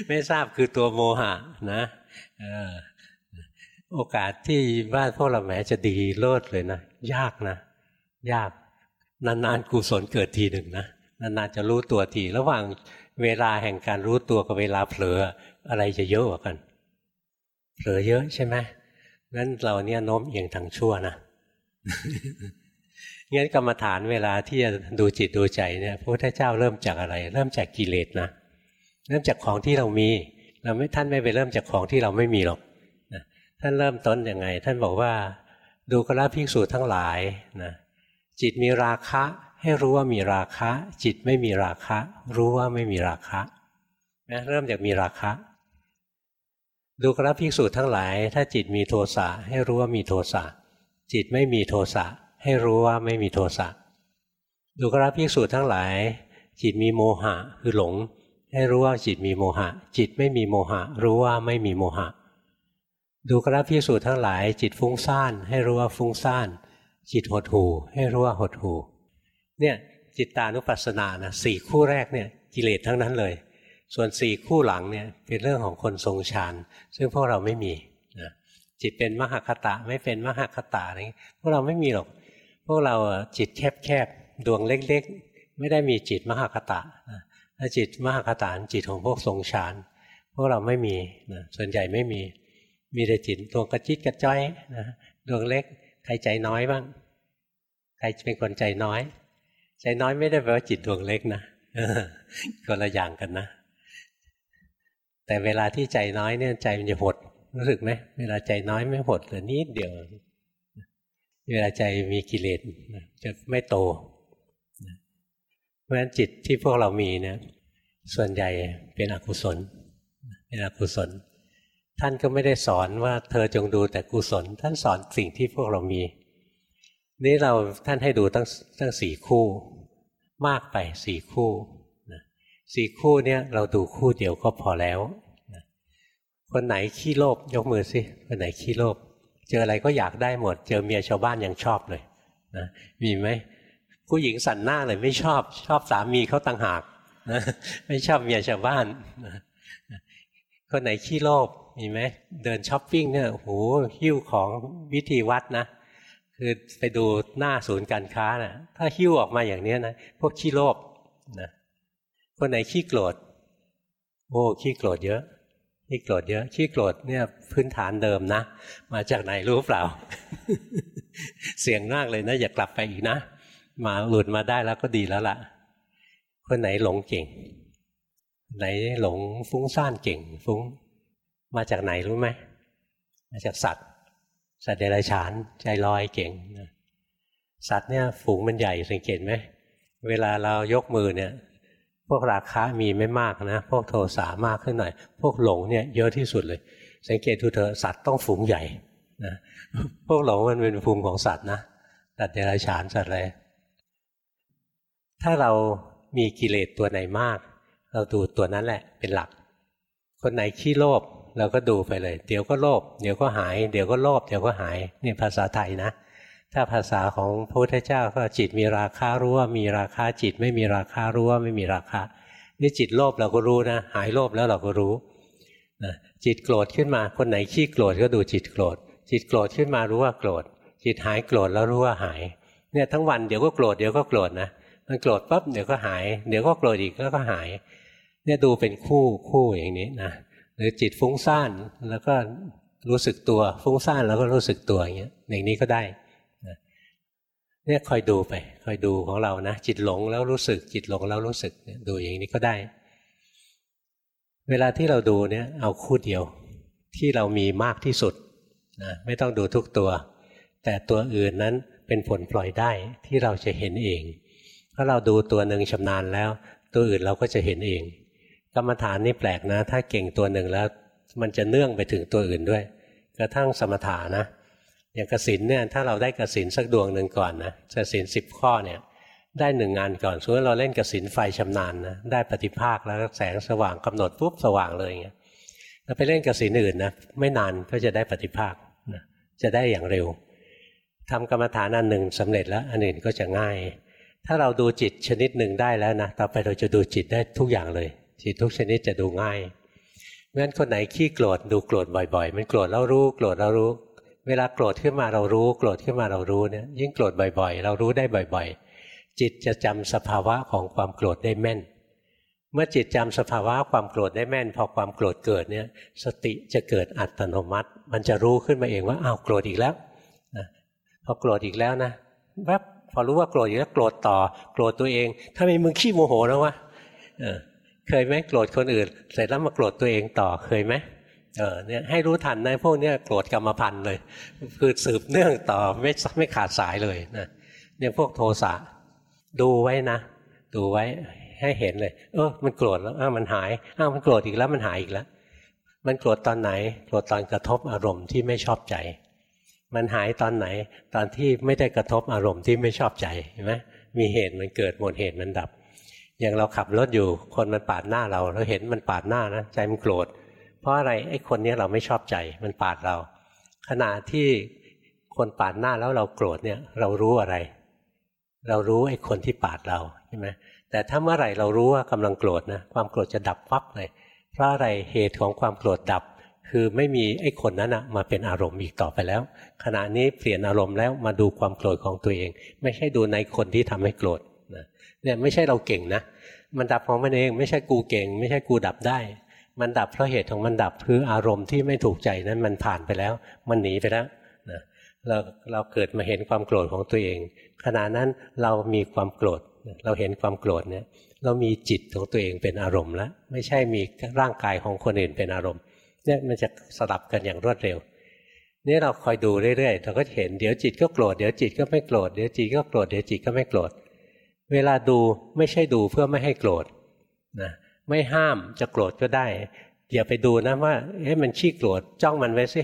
ไม่ทราบคือตัวโมหะนะโอกาสที่บ้านพวกเราแหมจะดีเลิศเลยนะ ยากนะ ยาก นานๆกุศลเกิดทีหนึ่งนะนานๆจะรู้ตัวที ระหว่างเวลาแห่งการรู้ตัวกับเวลาเผลออะไรจะเยอะกว่ากัน เผลอเยอะใช่ไหม งั้นเราเนี่ยโน้มเอียงทางชั่วนะงั้นกรรมฐานเวลาที่จะดูจิตดูใจเนี่ยพระพุทธเจ้าเริ่มจากอะไร เริ่มจากกิเลสนะเริ่มจากของที่เรามี เราไม่ท่านไม่ไปเริ่มจากของที่เราไม่มีหรอกนะท่านเริ่มต้นยังไง ท่านบอกว่าดูกราภิกษุทั้งหลายนะจิตมีราคะ ให้รู้ว่ามีราคะ จิตไม่มีราคะ รู้ว่าไม่มีราคะนะเริ่มจากมีราคะ ดูกราภิกษุทั้งหลาย ถ้าจิตมีโทสะให้รู้ว่ามีโทสะจิตไม่มีโทสะให้รู้ว่าไม่มีโทสะดูกราภิกษุทั้งหลาย จิตมีโมหะคือหลง ให้รู้ว่าจิตมีโมหะ จิตไม่มีโมหะ รู้ว่าไม่มีโมหะ ดูกราภิกษุทั้งหลาย จิตฟุ้งซ่านให้รู้ว่าฟุ้งซ่าน จิตหดหูให้รู้ว่าหดหูเนี่ยจิตตานุปัสสนานะสี่คู่แรกเนี่ยกิเลสทั้งนั้นเลย ส่วนสี่คู่หลังเนี่ยเป็นเรื่องของคนทรงฌานซึ่งพวกเราไม่มีนะจิตเป็นมหคตะไม่เป็นมหคตะอะไรพวกเราไม่มีหรอกพวกเราจิตแคบๆดวงเล็กๆ ไม่ได้มีจิตมหากตะถ้าจิตมหากตะจิตของพวกทรงฌานพวกเราไม่มีนะส่วนใหญ่ไม่มีมีแต่จิตดวงกระจิตกระจ้อยนะดวงเล็กใครใจน้อยบ้างใครเป็นคนใจน้อย ใจน้อยไม่ได้แปลว่าจิตดวงเล็กนะคนละอย่างกันนะ แต่เวลาที่ใจน้อยเนี่ยใจมันจะหดรู้สึกไหมเวลาใจน้อยไม่หดเลยนิดเดียว เวลาใจมีกิเลสจะไม่โตเพราะฉะนั้นจิตที่พวกเรามีเนี่ยส่วนใหญ่เป็นอกุศล เป็นอกุศล ท่านก็ไม่ได้สอนว่าเธอจงดูแต่กุศล ท่านสอนสิ่งที่พวกเรามี นี่เราท่านให้ดูตั้งตั้งสี่คู่ มากไปสี่คู่ สี่คู่เนี่ยเราดูคู่เดียวก็พอแล้วคนไหนขี้โลภยกมือสิคนไหนขี้โลภเจออะไรก็อยากได้หมด เจอเมียชาวบ้านยังชอบเลยนะมีไหมผู้หญิงสันหน้าเลยไม่ชอบชอบสามีเขาต่างหากนะไม่ชอบเมียชาวบ้านคนไหนขี้โลภมีไหมเดินช้อปปิ้งเนี่ยโหหิ้วของวิธีวัดนะคือไปดูหน้าศูนย์การค้านะ่ะถ้าหิ้วออกมาอย่างนี้นะพวกขี้โลภนะ คนไหนขี้โกรธโอ้ขี้โกรธเยอะขี้โกรธเยอะขี้โกรธเนี่ยพื้นฐานเดิมนะ มาจากไหนรู้เปล่า เสียงมากเลยนะ อย่ากลับไปอีกนะ มาหลุดมาได้แล้วก็ดีแล้วล่ะ คนไหนหลงเก่ง ไหนหลงฟุ้งซ่านเก่ง ฟุ้ง มาจากไหนรู้ไหมมาจากสัตว์ สัตว์เดรัจฉานใจลอยเก่งสัตว์เนี่ยฝูงมันใหญ่สังเกตไหมเวลาเรายกมือเนี่ย พวกราคะมีไม่มากนะพวกโทสามากขึ้นหน่อย พวกหลงเนี่ยเยอะที่สุดเลย สังเกตดูเถอะสัตว์ต้องฝูงใหญ่นะพวกหลงมันเป็นฝูงของสัตว์นะสัตว์เดรัจฉานสัตว์อะไรถ้าเรามีกิเลสตัวไหนมาก เราดูตัวนั้นแหละเป็นหลัก คนไหนขี้โลภเราก็ดูไปเลย เดี๋ยวก็โลภเดี๋ยวก็หาย เดี๋ยวก็โลภเดี๋ยวก็หายนี่ภาษาไทยนะ ถ้าภาษาของพระพุทธเจ้าก็จิตมีราคารู้ว่ามีราคาจิต ไม่มีราคารู้ว่าไม่มีราคานี่จิตโลภเราก็รู้นะหายโลภแล้วเราก็รู้นะจิตโกรธขึ้นมาคนไหนขี้โกรธก็ดูจิตโกรธ จิตโกรธขึ้นมารู้ว่าโกรธ จิตหายโกรธแล้วรู้ว่าหายเนี่ยทั้งวันเดี๋ยวก็โกรธเดี๋ยวก็โกรธนะมันโกรธปั๊บเดี๋ยวก็หาย เดี๋ยวก็โกรธอีกแล้วก็หาย เนี่ยดูเป็นคู่คู่อย่างนี้นะหรือจิตฟุ้งซ่านแล้วก็รู้สึกตัวฟุ้งซ่านแล้วก็รู้สึกตัวอย่างเงี้ยอย่างนี้ก็ได้ เนี่ยคอยดูไปคอยดูของเรานะจิตหลงแล้วรู้สึก จิตหลงแล้วรู้สึกดูอย่างนี้ก็ได้ เวลาที่เราดูเนี่ยเอาคู่เดียวที่เรามีมากที่สุดนะไม่ต้องดูทุกตัว แต่ตัวอื่นนั้นเป็นผลปล่อยได้ที่เราจะเห็นเองถ้าเราดูตัวหนึ่งชำนาญแล้ว ตัวอื่นเราก็จะเห็นเอง กรรมฐานนี่แปลกนะ ถ้าเก่งตัวหนึ่งแล้ว มันจะเนื่องไปถึงตัวอื่นด้วย กระทั่งสมถานะ อย่างกสินเนี่ยถ้าเราได้กสินสักดวงหนึ่งก่อนนะกสินสิบข้อเนี่ยได้หนึ่งงานก่อนสมมติเราเล่นกสินไฟชำนาญนะได้ปฏิภาคแล้วแสงสว่างกำหนดปุ๊บสว่างเลยอย่างเงี้ยเราไปเล่นกสินอื่นนะไม่นานก็จะได้ปฏิภาคนะจะได้อย่างเร็วทำกรรมฐานอันหนึ่งสำเร็จแล้วอันอื่นก็จะง่าย ถ้าเราดูจิตชนิดหนึ่งได้แล้วนะต่อไปเราจะดูจิตได้ทุกอย่างเลย จิตทุกชนิดจะดูง่ายงั้นคนไหนขี้โกรธดูโกรธบ่อยๆ มันโกรธแล้วรู้โกรธแล้วรู้ เวลาโกรธขึ้นมาเรารู้ โกรธขึ้นมาเรารู้เนี่ยยิ่งโกรธบ่อยๆ เรารู้ได้บ่อยๆ จิตจะจำสภาวะของความโกรธได้แม่น เมื่อจิตจำสภาวะความโกรธได้แม่น พอความโกรธเกิดเนี่ยสติจะเกิดอัตโนมัติ มันจะรู้ขึ้นมาเองว่าอ้าวโกรธอีกแล้วนะพอโกรธอีกแล้วนะแวบพอรู้ว่าโกรธอีกแล้วโกรธต่อ โกรธตัวเองถ้าไม่มึงขี้โมโหแล้ววะเคยไหมโกรธคนอื่นเสร็จแล้วมาโกรธตัวเองต่อเคยไหม เออเนี่ยให้รู้ทันนะพวกเนี้ยโกรธกรรมพันธ์เลย คือสืบเนื่องต่อไม่ไม่ขาดสายเลยนะเนี่ยพวกโทสะดูไว้นะดูไว้ให้เห็นเลย เออมันโกรธแล้วอ้ามันหายอ้ามันโกรธอีกแล้วมันหายอีกแล้ว มันโกรธตอนไหนโกรธตอนกระทบอารมณ์ที่ไม่ชอบใจ มันหายตอนไหน ตอนที่ไม่ได้กระทบอารมณ์ที่ไม่ชอบใจเห็นไหมมีเหตุมันเกิดหมดเหตุมันดับ อย่างเราขับรถอยู่คนมันปาดหน้าเราเราเห็นมันปาดหน้านะใจมันโกรธ ราะอะไรไอ้คนนี้เราไม่ชอบใจมันปาดเรา ขณะที่คนปาดหน้าแล้วเราโกรธเนี่ยเรารู้อะไร เรารู้ไอ้คนที่ปาดเราใช่ไหมแต่ถ้าเมื่อไหร่เรารู้ว่ากำลังโกรธนะความโกรธจะดับวับเลย เพราะอะไรเหตุของความโกรธดับ คือไม่มีไอ้คนนั้นนะมาเป็นอารมณ์อีกต่อไปแล้ว ขณะนี้เปลี่ยนอารมณ์แล้วมาดูความโกรธของตัวเอง ไม่ใช่ดูในคนที่ทำให้โกรธนะเนี่ยไม่ใช่เราเก่งนะ มันดับของมันเอง ไม่ใช่กูเก่ง ไม่ใช่กูดับได้ มันดับเพราะเหตุของมันดับคืออารมณ์ที่ไม่ถูกใจนั้นมันผ่านไปแล้ว มันหนีไปแล้วนะเราเราเกิดมาเห็นความโกรธของตัวเอง ขณะนั้นเรามีความโกรธ เราเห็นความโกรธเนี่ยเรามีจิตของตัวเองเป็นอารมณ์แล้วไม่ใช่มีร่างกายของคนอื่นเป็นอารมณ์เนี่ยมันจะสลับกันอย่างรวดเร็วนี่เราคอยดูเรื่อยๆเราก็เห็นเดี๋ยวจิตก็โกรธเดี๋ยวจิตก็ไม่โกรธเดี๋ยวจิตก็โกรธเดี๋ยวจิตก็ไม่โกรธเวลาดูไม่ใช่ดูเพื่อไม่ให้โกรธนะ ไม่ห้ามจะโกรธก็ได้อย่าไปดูนะว่าเอ๊ะมันขี้โกรธจ้องมันไว้สิ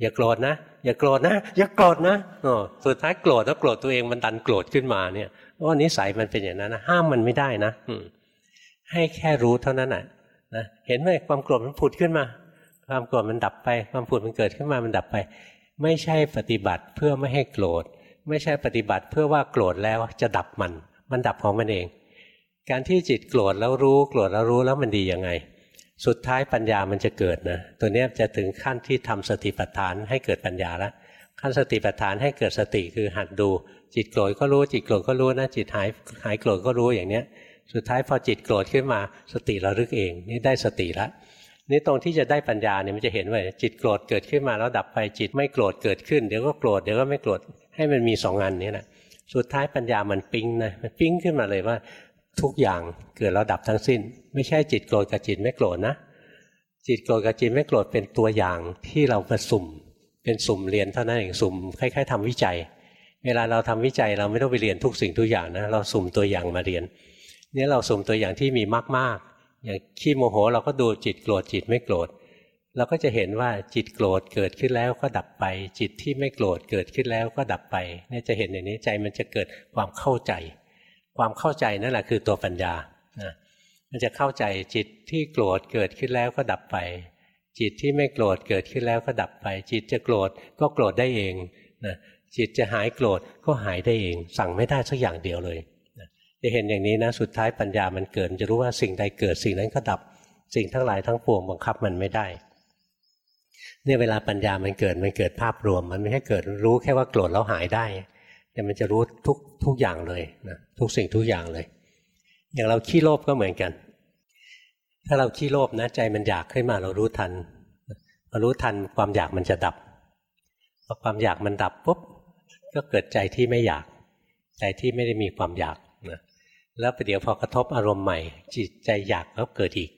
อย่าโกรธนะ อย่าโกรธนะ อย่าโกรธนะอ๋อสุดท้ายโกรธแล้วโกรธตัวเองมันดันโกรธขึ้นมาเนี่ยว่านิสัยมันเป็นอย่างนั้นนะห้ามมันไม่ได้นะให้แค่รู้เท่านั้นนะนะเห็นไหมความโกรธมันผุดขึ้นมา ความโกรธมันดับไป ความผุดมันเกิดขึ้นมามันดับไป ไม่ใช่ปฏิบัติเพื่อไม่ให้โกรธ ไม่ใช่ปฏิบัติเพื่อว่าโกรธแล้วจะดับมัน มันดับของมันเอง การที่จิตโกรธแล้วรู้โกรธแล้วรู้แล้วมันดียังไง สุดท้ายปัญญามันจะเกิดนะตัวนี้จะถึงขั้นที่ทำสติปัฏฐานให้เกิดปัญญาแล้วขั้นสติปัฏฐานให้เกิดสติคือหัดดู จิตโกรธก็รู้จิตโกรธก็รู้นะจิตหายหายโกรธก็รู้อย่างเนี้ย สุดท้ายพอจิตโกรธขึ้นมาสติระลึกเองนี่ได้สติแล้วนี่ตรงที่จะได้ปัญญาเนี่ยมันจะเห็นว่าจิตโกรธเกิดขึ้นมาแล้วดับไปจิตไม่โกรธเกิดขึ้นเดี๋ยวก็โกรธเดี๋ยวก็ไม่โกรธให้มันมีสองอันนี้แหละสุดท้ายปัญญามันปิ้งนะมันปิ้งขึ้นมาเลยว่า ทุกอย่างเกิดแล้วดับทั้งสิ้น ไม่ใช่จิตโกรธกับจิตไม่โกรธนะจิตโกรธกับจิตไม่โกรธเป็นตัวอย่างที่เรามาสุ่ม เป็นสุ่มเรียนเท่านั้นเองสุ่มคล้ายๆทำวิจัย เวลาเราทำวิจัยเราไม่ต้องไปเรียนทุกสิ่งทุกอย่างนะเราสุ่มตัวอย่างมาเรียนนี่เราสุ่มตัวอย่างที่มีมากๆ อย่างขี้โมโหเราก็ดูจิตโกรธจิตไม่โกรธเราก็จะเห็นว่าจิตโกรธเกิดขึ้นแล้วก็ดับไป จิตที่ไม่โกรธเกิดขึ้นแล้วก็ดับไปเนี่ยจะเห็นอย่างนี้ใจมันจะเกิดความเข้าใจ ความเข้าใจนั่นแหละคือตัวปัญญานะมันจะเข้าใจจิตที่โกรธเกิดขึ้นแล้วก็ดับไป จิตที่ไม่โกรธเกิดขึ้นแล้วก็ดับไป จิตจะโกรธก็โกรธได้เองนะจิตจะหายโกรธก็หายได้เอง สั่งไม่ได้สักอย่างเดียวเลยนะจะเห็นอย่างนี้นะสุดท้ายปัญญามันเกิดจะรู้ว่าสิ่งใดเกิดสิ่งนั้นก็ดับสิ่งทั้งหลายทั้งปวงบังคับมันไม่ได้เนี่ยเวลาปัญญามันเกิดมันเกิดภาพรวม มันไม่ใช่เกิดรู้แค่ว่าโกรธแล้วหายได้ แต่มันจะรู้ทุกทุกอย่างเลยนะทุกสิ่งทุกอย่างเลย อย่างเราขี้โลภก็เหมือนกัน ถ้าเราขี้โลภนะใจมันอยากขึ้นมาเรารู้ทันพอรู้ทันความอยากมันจะดับพอความอยากมันดับปุ๊บก็เกิดใจที่ไม่อยาก ใจที่ไม่ได้มีความอยากนะแล้วประเดี๋ยวพอกระทบอารมณ์ใหม่ จิตใจอยากก็เกิดอีก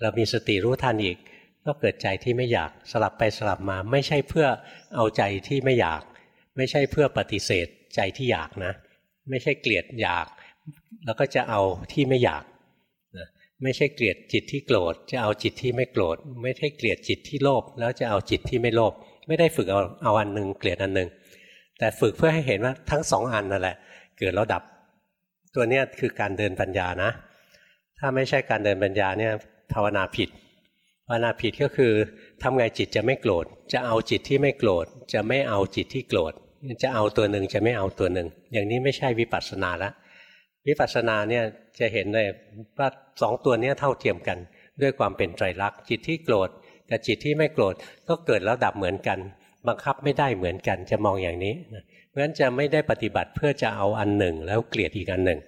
เรามีสติรู้ทันอีก ก็เกิดใจที่ไม่อยากสลับไปสลับมาไม่ใช่เพื่อเอาใจที่ไม่อยาก ไม่ใช่เพื่อปฏิเสธใจที่อยากนะ ไม่ใช่เกลียดอยาก แล้วก็จะเอาที่ไม่อยากนะไม่ใช่เกลียดจิตที่โกรธ จะเอาจิตที่ไม่โกรธ ไม่ใช่เกลียดจิตที่โลภแล้วจะเอาจิตที่ไม่โลภไม่ได้ฝึกเอาเอาอันหนึ่งเกลียดอันหนึ่งแต่ฝึกเพื่อให้เห็นว่าทั้งสองอันนั่นแหละ เกิดแล้วดับ ตัวเนี้ยคือการเดินปัญญานะ ถ้าไม่ใช่การเดินปัญญาเนี่ยภาวนาผิดภาวนาผิดก็คือทำไงจิตจะไม่โกรธ จะเอาจิตที่ไม่โกรธ จะไม่เอาจิตที่โกรธ จะเอาตัวหนึ่งจะไม่เอาตัวหนึ่ง อย่างนี้ไม่ใช่วิปัสสนาแล้ววิปัสสนาเนี่ยจะเห็นเลยว่าสองตัวนี้เท่าเทียมกัน ด้วยความเป็นไตรลักษณ์จิตที่โกรธกับจิตที่ไม่โกรธก็เกิดแล้วดับเหมือนกัน บังคับไม่ได้เหมือนกันจะมองอย่างนี้เพราะฉะนั้นจะไม่ได้ปฏิบัติเพื่อจะเอาอันหนึ่ง แล้วเกลียดอีกอันหนึ่ง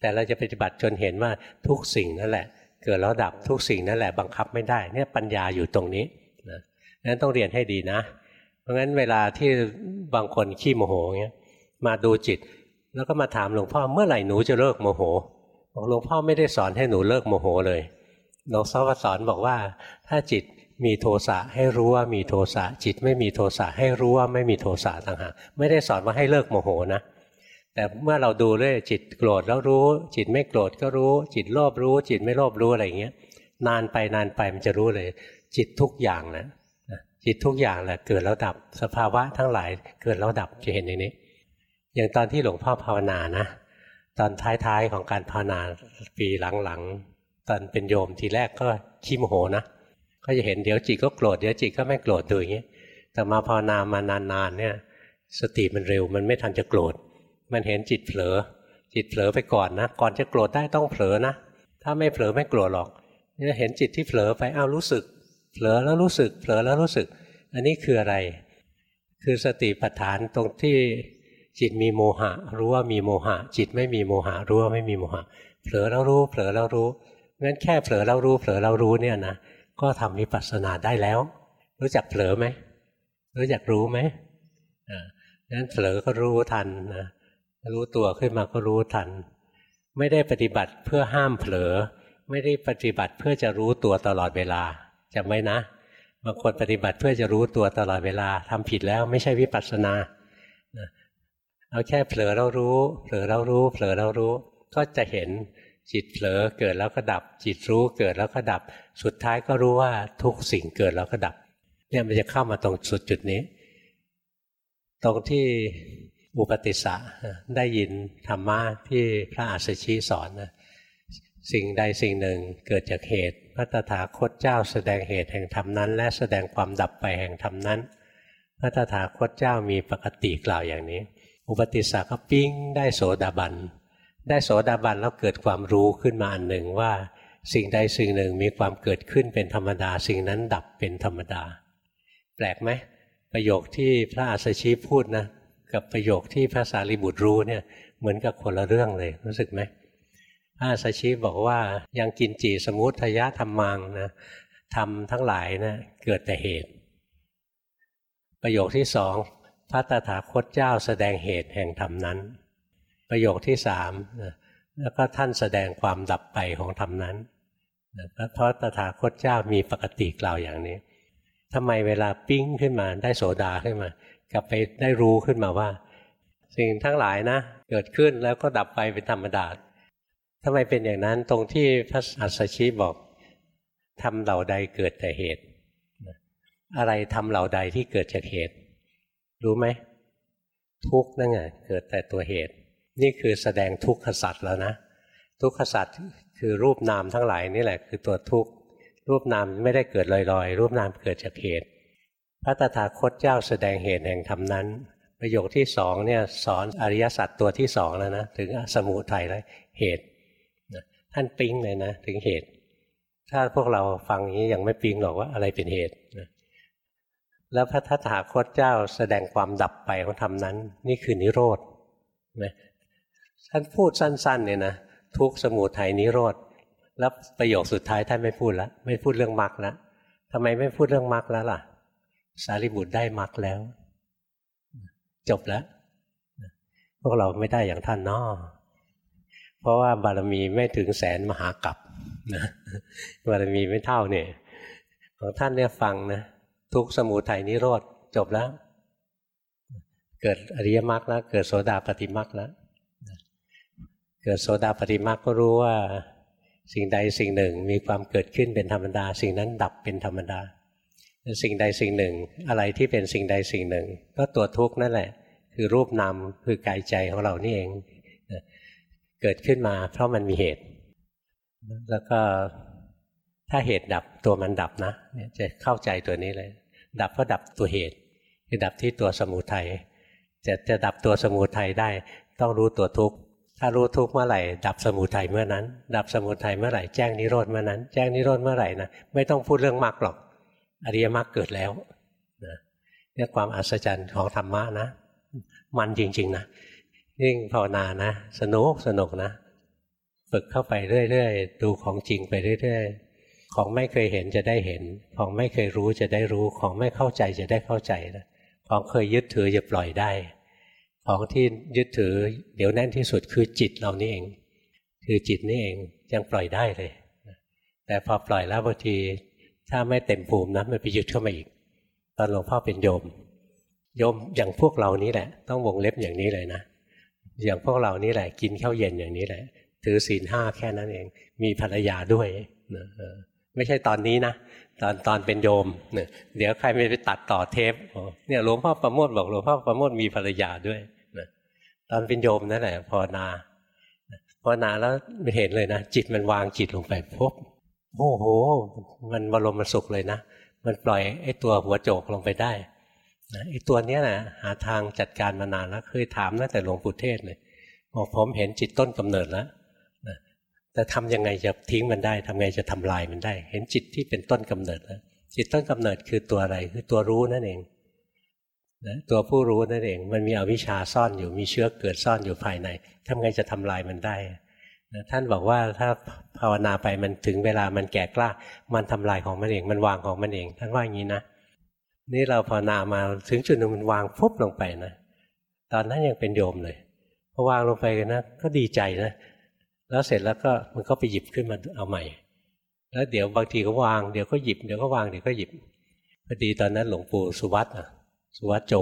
แต่เราจะปฏิบัติจนเห็นว่าทุกสิ่งนั่นแหละ เกิดแล้วดับทุกสิ่งนั่นแหละบังคับไม่ได้เนี่ยปัญญาอยู่ตรงนี้นะนั้นต้องเรียนให้ดีนะ เพราะงั้นเวลาที่บางคนขี้โมโหเงี้ยมาดูจิต แล้วก็มาถามหลวงพ่อเมื่อไหร่หนูจะเลิกโมโหบอกหลวงพ่อไม่ได้สอนให้หนูเลิกโมโหเลยหลวงพ่อสอนบอกว่า ถ้าจิตมีโทสะให้รู้ว่ามีโทสะจิตไม่มีโทสะให้รู้ว่าไม่มีโทสะต่างหากไม่ได้สอนว่าให้เลิกโมโหนะแต่เมื่อเราดูเรื่อยจิตโกรธแล้วรู้ จิตไม่โกรธก็รู้ จิตโลภรู้ จิตไม่โลภรู้อะไรอย่างเงี้ยนานไปนานไปมันจะรู้เลย จิตทุกอย่างนะ จิตทุกอย่างแหละเกิดแล้วดับสภาวะทั้งหลายเกิดแล้วดับจะเห็นอย่างนี้ อย่างตอนที่หลวงพ่อภาวนานะตอนท้ายๆของการภาวนาปีหลังๆตอนเป็นโยมทีแรกก็ขี้โมโหนะก็จะเห็นเดี๋ยวจิตก็โกรธเดี๋ยวจิตก็ไม่โกรธดูอย่างนี้แต่มาภาวนามานานๆเนี่ย สติมันเร็วมันไม่ทันจะโกรธ มันเห็นจิตเผลอ จิตเผลอไปก่อนนะก่อนจะโกรธได้ต้องเผลอนะถ้าไม่เผลอไม่โกรธหรอกนี่เห็นจิตที่เผลอไปอ้าวรู้สึก เผลอแล้วรู้สึก เผลอแล้วรู้สึก อันนี้คืออะไร คือสติปัฏฐานตรงที่จิตมีโมหะ รู้ว่ามีโมหะ จิตไม่มีโมหะ รู้ว่าไม่มีโมหะ เผลอแล้วรู้ เผลอแล้วรู้งั้นแค่เผลอแล้วรู้ เผลอแล้วรู้เนี่ยนะก็ทำวิปัสสนาได้แล้ว รู้จักเผลอไหมรู้จักรู้ไหมนั้นเผลอก็รู้ทันนะรู้ตัวขึ้นมาก็รู้ทัน ไม่ได้ปฏิบัติเพื่อห้ามเผลอ ไม่ได้ปฏิบัติเพื่อจะรู้ตัวตลอดเวลาจำไว้นะ บางคนปฏิบัติเพื่อจะรู้ตัวตลอดเวลาทำผิดแล้วไม่ใช่วิปัสสนาเอาแค่เผลอเรารู้ เผลอเรารู้ เผลอเรารู้ ก็จะเห็นจิตเผลอเกิดแล้วก็ดับ จิตรู้เกิดแล้วก็ดับ สุดท้ายก็รู้ว่าทุกสิ่งเกิดแล้วก็ดับ เนี่ยมันจะเข้ามาตรงสุดจุดนี้ ตรงที่อุปติสสะได้ยินธรรมะที่พระอาสชีสอนนะสิ่งใดสิ่งหนึ่งเกิดจากเหตุ พระตถาคตเจ้าแสดงเหตุแห่งธรรมนั้น และแสดงความดับไปแห่งธรรมนั้น พระตถาคตเจ้ามีปกติกล่าวอย่างนี้ อุปติสสะก็ปิ้งได้โสดาบัน ได้โสดาบันแล้วเกิดความรู้ขึ้นมาอันหนึ่งว่า สิ่งใดสิ่งหนึ่งมีความเกิดขึ้นเป็นธรรมดา สิ่งนั้นดับเป็นธรรมดา แปลกไหมประโยคที่พระอาสชีพูดนะ กับประโยคที่พระสารีบุตรรู้เนี่ยเหมือนกับคนละเรื่องเลยรู้สึกไหม พระอาสชีบอกว่ายังกินจีสมุทยะธรรมังนะทำทั้งหลายนะเกิดแต่เหตุ ประโยคที่สองพระตถาคตเจ้าแสดงเหตุแห่งธรรมนั้น ประโยคที่สามแล้วก็ท่านแสดงความดับไปของธรรมนั้นเพราะตถาคตเจ้ามีปกติกล่าวอย่างนี้ทำไมเวลาปิ้งขึ้นมาได้โสดาขึ้นมา กลับไปได้รู้ขึ้นมาว่า สิ่งทั้งหลายนะ เกิดขึ้นแล้วก็ดับไปเป็นธรรมดา ทำไมเป็นอย่างนั้นตรงที่พระอัสสชิบอกทำเหล่าใดเกิดแต่เหตุ อะไรทำเหล่าใดที่เกิดจากเหตุ รู้ไหมทุกนั่นไงเกิดแต่ตัวเหตุ นี่คือแสดงทุกขสัตว์แล้วนะ ทุกขสัตว์คือรูปนามทั้งหลายนี่แหละ คือตัวทุกข์รูปนามไม่ได้เกิดลอยๆ รูปนามเกิดจากเหตุ พระตถาคตเจ้าแสดงเหตุแห่งธรรมนั้น ประโยคที่สองเนี่ยสอนอริยสัจตัวที่สองแล้วนะถึงสมุทัยและเหตุ ท่านปิ๊งเลยนะถึงเหตุ ถ้าพวกเราฟังอย่างนี้ยังไม่ปิ๊งหรอกว่าอะไรเป็นเหตุแล้วพระตถาคตเจ้าแสดงความดับไปของธรรมนั้น นี่คือนิโรธนะท่านพูดสั้นๆเนี่ยนะทุกสมุทัยนิโรธแล้วประโยคสุดท้ายท่านไม่พูดแล้วไม่พูดเรื่องมรรคแล้วทำไมไม่พูดเรื่องมรรคแล้วล่ะ สารีบุตรได้มรรคแล้ว จบแล้ว พวกเราไม่ได้อย่างท่านนาะ เพราะว่าบารมีไม่ถึงแสนมหากรัปนะบารมีไม่เท่าเนี่ยของท่านเนี่ยฟังนะทุกสมุทัยนิโรธจบแล้ว เกิดอริยมรรคแล้ว เกิดโสดาปฏิมรรคแล้วเกิดโสดาปฏิมาก็รู้ว่าสิ่งใดสิ่งหนึ่งมีความเกิดขึ้นเป็นธรรมดา สิ่งนั้นดับเป็นธรรมดา สิ่งใดสิ่งหนึ่ง อะไรที่เป็นสิ่งใดสิ่งหนึ่ง ก็ตัวทุกข์นั่นแหละ คือรูปนามคือกายใจของเรานี่เอง เกิดขึ้นมาเพราะมันมีเหตุ แล้วก็ถ้าเหตุดับตัวมันดับนะจะเข้าใจตัวนี้เลย ดับก็ดับตัวเหตุคือดับที่ตัวสมุทัยจะจะดับตัวสมุทัยได้ ต้องรู้ตัวทุกข์ถ้ารู้ทุกข์เมื่อไหร่ ดับสมุทัยเมื่อนั้น ดับสมุทัยเมื่อไหร่แจ้งนิโรธเมื่อนั้น แจ้งนิโรธเมื่อไหร่นะไม่ต้องพูดเรื่องมรรคหรอกอริยมรรคเกิดแล้วนะเนี่ยความอัศจรรย์ของธรรมะนะ มันจริง ๆ นะ ยิ่งภาวนานะ สนุกสนุกนะ ฝึกเข้าไปเรื่อยๆ ดูของจริงไปเรื่อยๆ ของไม่เคยเห็นจะได้เห็น ของไม่เคยรู้จะได้รู้ ของไม่เข้าใจจะได้เข้าใจนะของเคยยึดถือจะปล่อยได้ ของที่ยึดถือเดี๋ยวแน่นที่สุดคือจิตเรานี่เอง คือจิตนี่เองยังปล่อยได้เลย แต่พอปล่อยแล้วบางทีถ้าไม่เต็มภูมินะมันไปยึดเข้ามาอีก ตอนหลวงพ่อเป็นโยม โยมอย่างพวกเรานี้แหละ ต้องวงเล็บอย่างนี้เลยนะ อย่างพวกเรานี้แหละ กินข้าวเย็นอย่างนี้แหละ ถือศีลห้าแค่นั้นเอง มีภรรยาด้วยนะไม่ใช่ตอนนี้นะตอนตอนเป็นโยมเนี่ยเดี๋ยวใครไม่ไปตัดต่อเทปเนี่ยหลวงพ่อประโมทบอกหลวงพ่อประโมทมีภรรยาด้วยนะตอนเป็นโยมนั่นแหละภาวนาภาวนาแล้วเห็นเลยนะจิตมันวางจิตลงไปพบโอ้โห มันบรมมันสุขเลยนะ มันปล่อยไอ้ตัวหัวโจกลงไปได้ ไอ้ตัวเนี้ยนะหาทางจัดการมานานแล้ว เคยถามตั้งแต่หลวงปู่เทศเลยบอกผมเห็นจิตต้นกำเนิดแล้วแต่ทำยังไงจะทิ้งมันได้ทำไงจะทำลายมันได้ เห็นจิตที่เป็นต้นกำเนิดแล้วจิตต้นกำเนิดคือตัวอะไรคือตัวรู้นั่นเองนะตัวผู้รู้นั่นเอง มันมีอวิชชาซ่อนอยู่มีเชื้อเกิดซ่อนอยู่ภายในทำไงจะทำลายมันได้นะท่านบอกว่าถ้าภาวนาไปมันถึงเวลามันแก่กล้า มันทำลายของมันเอง มันวางของมันเอง ท่านว่าอย่างนี้นะ นี่เราภาวนามาถึงจุดหนึ่งมันวางฟุบลงไปนะตอนนั้นยังเป็นโยมเลยพอวางลงไปนะก็ดีใจนะแล้วเสร็จแล้วก็มันก็ไปหยิบขึ้นมาเอาใหม่ แล้วเดี๋ยวบางทีก็วางเดี๋ยวก็หยิบเดี๋ยวก็วางเดี๋ยวก็หยิบพอดีตอนนั้นหลวงปู่สุวัตอะสุวัตโจ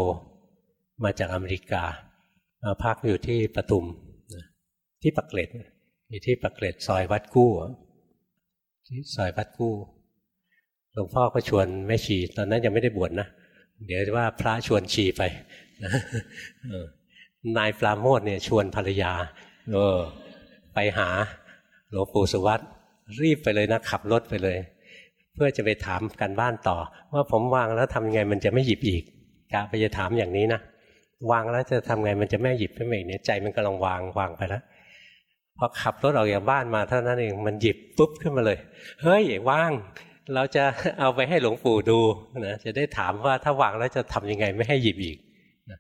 มาจากอเมริกามาพักอยู่ที่ปทุมที่ปักเกร็ดอยู่ที่ปักเกร็ดซอยวัดกู้ที่ซอยวัดกู้ หลวงพ่อก็ชวนแม่ชี ตอนนั้นยังไม่ได้บวชนะ เดี๋ยวว่าพระชวนชีไปนายปราโมทเนี่ยชวนภรรยา เออ ไปหาหลวงปู่สุวัตรีบไปเลยนะ ขับรถไปเลย เพื่อจะไปถามกันบ้านต่อ ว่าผมวางแล้วทำยังไงมันจะไม่หยิบอีกกะไปจะถามอย่างนี้นะวางแล้วจะทำไงมันจะไม่หยิบขึ้นมาอีกเนี่ยใจมันกำลังวางวางไปแล้วพอขับรถออกจากบ้านมาเท่านั้นเองมันหยิบปุ๊บขึ้นมาเลย เฮ้ยว่าง เราจะเอาไปให้หลวงปู่ดูนะจะได้ถามว่าถ้าวางแล้วจะทํำยังไงไม่ให้หยิบอีกนะ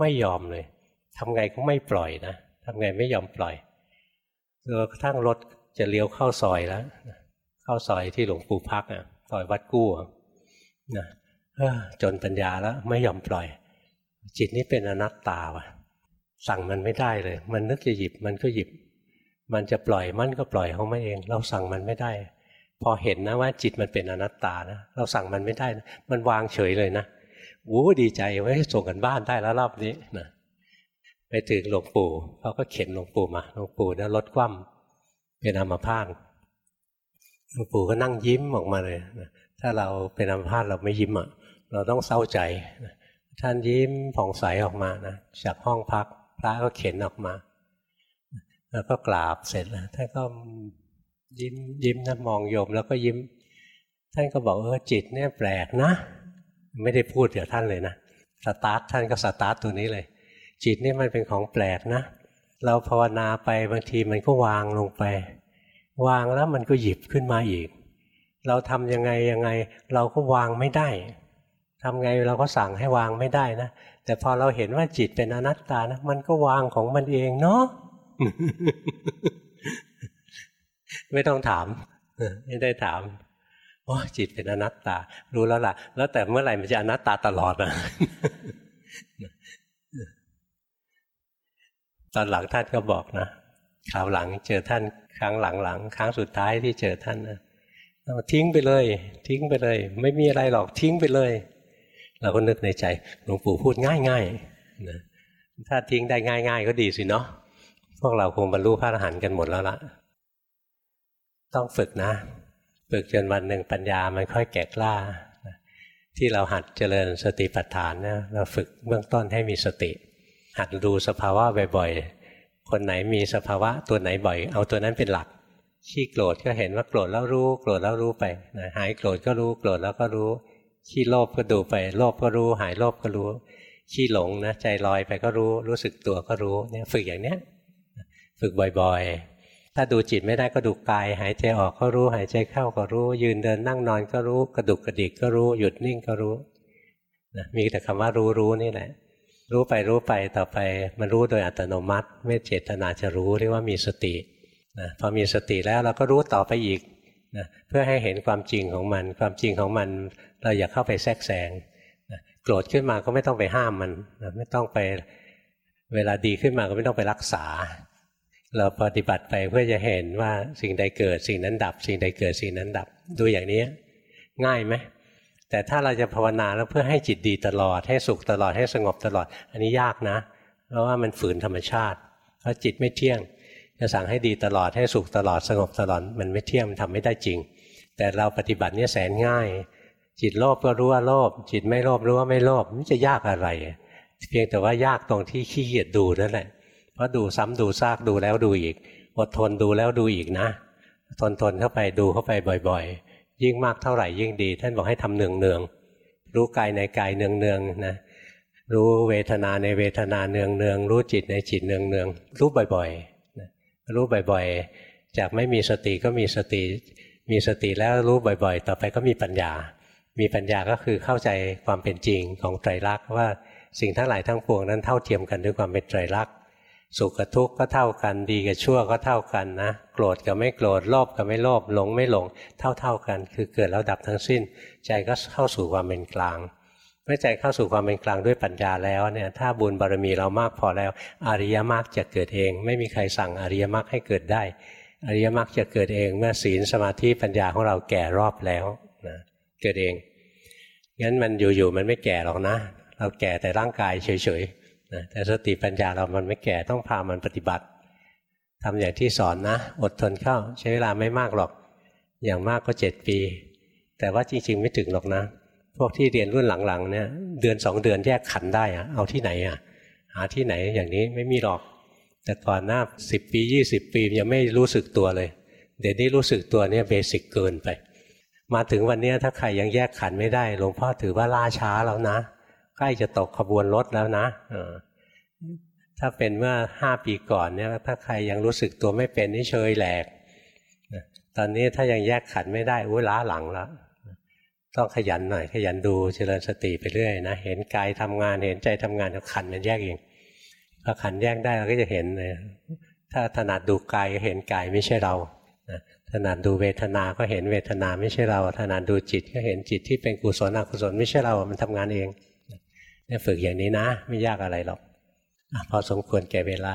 ไม่ยอมเลยทำไงก็ไม่ปล่อยนะทำไงไม่ยอมปล่อยจนกระทั่งรถจะเลี้ยวเข้าซอยแล้วเข้าซอยที่หลวงปู่พักอะซอยวัดกู้นะจนปัญญาแล้วไม่ยอมปล่อย จิตนี้เป็นอนัตตาว่ะ สั่งมันไม่ได้เลย มันนึกจะหยิบมันก็หยิบ มันจะปล่อยมันก็ปล่อยของมันเอง เราสั่งมันไม่ได้ พอเห็นนะว่าจิตมันเป็นอนัตตานะเราสั่งมันไม่ได้นะมันวางเฉยเลยนะโอ้ดีใจไว้ส่งกันบ้านได้แล้วรอบนี้นะไปถึงหลวงปู่เขาก็เข็นหลวงปู่มาหลวงปู่นะลดคว่ำเป็นอัมพาตหลวงปู่ก็นั่งยิ้มออกมาเลยนะถ้าเราเป็นอัมพาตเราไม่ยิ้มอะเราต้องเศร้าใจท่านยิ้มผ่องใสออกมานะจากห้องพักพระก็เข็นออกมา แล้วก็กราบเสร็จแล้วท่านก็ ยิ้มยิ้มนะมองโยมแล้วก็ยิ้ม ท่านก็บอกเออจิตเนี่ยแปลกนะ ไม่ได้พูดเดี๋ยวท่านเลยนะสตาร์ทท่านก็สตาร์ทตัวนี้เลย จิตนี่มันเป็นของแปลกนะ เราภาวนาไปบางทีมันก็วางลงไป วางแล้วมันก็หยิบขึ้นมาอีก เราทำยังไงยังไง เราก็วางไม่ได้ทำไงเราก็สั่งให้วางไม่ได้นะ แต่พอเราเห็นว่าจิตเป็นอนัตตานะ มันก็วางของมันเองเนาะ ไม่ต้องถามไม่ได้ถามโอ้จิตเป็นอนัตตา รู้แล้วล่ะ แล้วแต่เมื่อไหร่มันจะอนัตตาตลอดอะตอนหลังท่านก็บอกนะคราวหลังเจอท่านครั้งหลังๆครั้งสุดท้ายที่เจอท่านนะทิ้งไปเลย ทิ้งไปเลย ไม่มีอะไรหรอกทิ้งไปเลย เราก็นึกในใจหลวงปู่พูดง่ายๆนะถ้าทิ้งได้ง่าย ๆ ก็ดีสิเนาะพวกเราคงบรรลุพระอรหันต์กันหมดแล้วละ ต้องฝึกนะ ฝึกจนวันหนึ่งปัญญามันค่อยแก่กล้า ที่เราหัดเจริญสติปัฏฐานนะเราฝึกเบื้องต้นให้มีสติ หัดดูสภาวะบ่อยๆ คนไหนมีสภาวะตัวไหนบ่อย เอาตัวนั้นเป็นหลักขี้โกรธก็เห็นว่าโกรธแล้วรู้ โกรธแล้วรู้ไปนะหายโกรธก็รู้โกรธแล้วก็รู้ขี้โลภก็ดูไปโลภก็รู้ หายโลภก็รู้ขี้หลงนะใจลอยไปก็รู้ รู้สึกตัวก็รู้เนี่ยฝึกอย่างเนี้ย ฝึกบ่อยๆ ถ้าดูจิตไม่ได้ก็ดูกาย หายใจออกก็รู้หายใจเข้าก็รู้ ยืนเดินนั่งนอนก็รู้ กระดุกกระดิกก็รู้หยุดนิ่งก็รู้นะมีแต่คำว่ารู้รู้นี่แหละ รู้ไปรู้ไปต่อไปมันรู้โดยอัตโนมัติ ไม่เจตนาจะรู้เรียกว่ามีสตินะพอมีสติแล้วเราก็รู้ต่อไปอีกนะเพื่อให้เห็นความจริงของมัน ความจริงของมัน เราอย่าเข้าไปแทรกแซงนะโกรธขึ้นมาก็ไม่ต้องไปห้ามมันนะไม่ต้องไปเวลาดีขึ้นมาก็ไม่ต้องไปรักษา เราปฏิบัติไปเพื่อจะเห็นว่าสิ่งใดเกิดสิ่งนั้นดับ สิ่งใดเกิดสิ่งนั้นดับ ดูอย่างนี้ง่ายไหมแต่ถ้าเราจะภาวนาแล้วเพื่อให้จิตดีตลอดให้สุขตลอดให้สงบตลอด อันนี้ยากนะ เพราะว่ามันฝืนธรรมชาติ เพราะจิตไม่เที่ยง จะสั่งให้ดีตลอดให้สุขตลอดสงบตลอดมันไม่เที่ยงมันทำไม่ได้จริง แต่เราปฏิบัติเนี่ยแสนง่าย จิตโลภก็รู้ว่าโลภจิตไม่โลภรู้ว่าไม่โลภมันจะยากอะไร เพียงแต่ว่ายากตรงที่ขี้เกียจดูนั่นแหละ เพราะดูซ้ำดูซากดูแล้วดูอีก อดทนดูแล้วดูอีกนะทนทนเข้าไปดูเข้าไปบ่อยๆ ยิ่งมากเท่าไหร่ยิ่งดี ท่านบอกให้ทำเนืองเนืองรู้กายในกายเนืองเนืองนะรู้เวทนาในเวทนาเนืองเนืองรู้จิตในจิตเนืองเนืองรู้บ่อยๆรู้บ่อยๆ จากไม่มีสติก็มีสติ มีสติแล้วรู้บ่อยๆ ต่อไปก็มีปัญญา มีปัญญาก็คือเข้าใจความเป็นจริงของไตรลักษณ์ว่าสิ่งทั้งหลายทั้งปวงนั้นเท่าเทียมกันด้วยความเป็นไตรลักษณ์ สุขกับทุกข์ก็เท่ากัน ดีกับชั่วก็เท่ากันนะ โกรธกับไม่โกรธโลภกับไม่โลภหลงไม่หลง เท่าๆกัน คือเกิดแล้วดับทั้งสิ้น ใจก็เข้าสู่ความเป็นกลางเมื่อใจเข้าสู่ความเป็นกลางด้วยปัญญาแล้วเนี่ยถ้าบุญบารมีเรามากพอแล้ว อริยมรรคจะเกิดเอง ไม่มีใครสั่งอริยมรรคให้เกิดได้ อริยมรรคจะเกิดเองเมื่อศีลสมาธิปัญญาของเราแก่รอบแล้วนะเกิดเองงั้นมันอยู่ๆมันไม่แก่หรอกนะ เราแก่แต่ร่างกายเฉยๆ นะแต่สติปัญญาเรามันไม่แก่ต้องพามันปฏิบัติทำอย่างที่สอนนะ อดทนเข้า ใช้เวลาไม่มากหรอก อย่างมากก็เจ็ดปี แต่ว่าจริง ๆ ไม่ถึงหรอกนะ พวกที่เรียนรุ่นหลังๆเนี่ยเดือนสองเดือนแยกขันได้อะเอาที่ไหนอะหาที่ไหนอย่างนี้ไม่มีหรอก แต่ก่อนหน้าสิบปียี่สิบปียังไม่รู้สึกตัวเลย เดี๋ยวนี้รู้สึกตัวเนี่ยเบสิกเกินไป มาถึงวันนี้ถ้าใครยังแยกขันไม่ได้หลวงพ่อถือว่าล่าช้าแล้วนะใกล้จะตกขบวนรถแล้วนะ ถ้าเป็นเมื่อห้าปีก่อนเนี่ยถ้าใครยังรู้สึกตัวไม่เป็นนี่เชยแหลกตอนนี้ถ้ายังแยกขันไม่ได้อุ้ยล้าหลังแล้วต้องขยันหน่อยขยันดูเจริญสติไปเรื่อยนะเห็นกายทำงานเห็นใจทำงานขันมันแยกเองพอขันแยกได้เราก็จะเห็นเลยถ้าถนัดดูกายก็เห็นกายไม่ใช่เราถนัดดูเวทนาก็เห็นเวทนาไม่ใช่เราถนัดดูจิตก็เห็นจิตที่เป็นกุศลอกุศลไม่ใช่เรา มันทำงานเองเนี่ยฝึกอย่างนี้นะ ไม่ยากอะไรหรอก พอสมควรแก่เวลา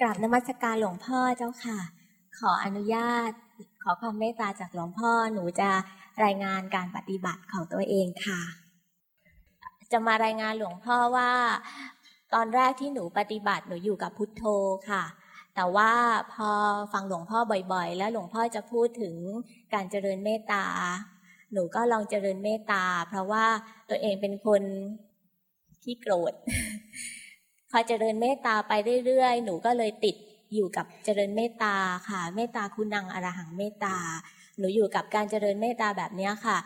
กราบนมัสการหลวงพ่อเจ้าค่ะ ขออนุญาต ขอความเมตตาจากหลวงพ่อหนูจะรายงานการปฏิบัติของตัวเองค่ะ จะมารายงานหลวงพ่อว่า ตอนแรกที่หนูปฏิบัติหนูอยู่กับพุทโธค่ะ แต่ว่าพอฟังหลวงพ่อบ่อยๆ แล้วหลวงพ่อจะพูดถึงการเจริญเมตตา หนูก็ลองเจริญเมตตา เพราะว่าตัวเองเป็นคน ขี้โกรธ พอเจริญเมตตาไปเรื่อยๆ หนูก็เลยติดอยู่กับเจริญเมตตาค่ะ เมตตาคุณังอรหังเมตตา หนูอยู่กับการเจริญเมตตาแบบนี้ค่ะ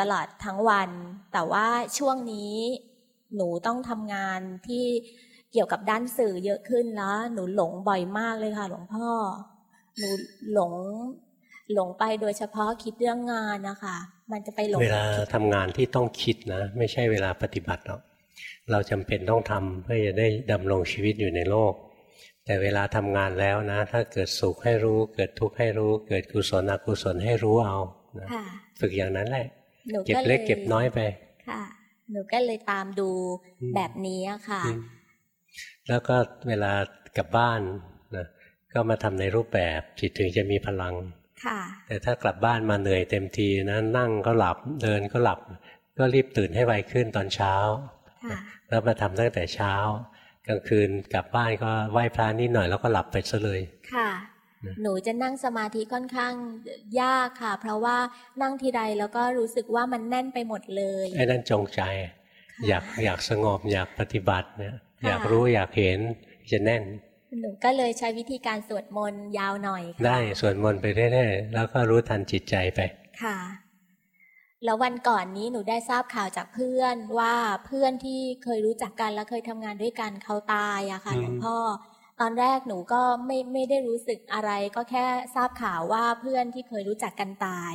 ตลอดทั้งวัน แต่ว่าช่วงนี้หนูต้องทำงานที่เกี่ยวกับด้านสื่อเยอะขึ้นแล้ว หนูหลงบ่อยมากเลยค่ะ หลวงพ่อ หนูหลงหลงไปโดยเฉพาะคิดเรื่องงานนะคะ มันจะไปหลงเวลาทำงานที่ต้องคิดนะ ไม่ใช่เวลาปฏิบัติหรอก เราจำเป็นต้องทำเพื่อจะได้ดำรงชีวิตอยู่ในโลก แต่เวลาทำงานแล้วนะ ถ้าเกิดสุขให้รู้ เกิดทุกข์ให้รู้ เกิดกุศลอกุศลให้รู้เอาฝึกอย่างนั้นแหละ เก็บเล็กเก็บน้อยไปค่ะหนูก็เลยตามดูแบบนี้ค่ะ แล้วก็เวลากลับบ้านนะก็มาทำในรูปแบบจิตถึงจะมีพลังแต่ถ้ากลับบ้านมาเหนื่อยเต็มทีนะนั่งก็หลับเดินก็หลับ ก็รีบตื่นให้ไวขึ้นตอนเช้า แล้วมาทำตั้งแต่เช้ากลางคืนกลับบ้านก็ไหว้พระนิดหน่อยแล้วก็หลับไปซะเลย ค่ะ หนูจะนั่งสมาธิค่อนข้างยากค่ะ เพราะว่านั่งทีใดแล้วก็รู้สึกว่ามันแน่นไปหมดเลยไอ้นั่นจงใจ อยากอยากสงบอยากปฏิบัติเนี่ยอยากรู้อยากเห็นจะแน่น หนูก็เลยใช้วิธีการสวดมนต์ยาวหน่อยได้สวดมนต์ไปเรื่อยๆแล้วก็รู้ทันจิตใจไป ค่ะ แล้ววันก่อนนี้หนูได้ทราบข่าวจากเพื่อนว่าเพื่อนที่เคยรู้จักกันและเคยทำงานด้วยกันเขาตายอะค่ะหลวงพ่อ ตอนแรกหนูก็ไม่ไม่ได้รู้สึกอะไร ก็แค่ทราบข่าวว่าเพื่อนที่เคยรู้จักกันตาย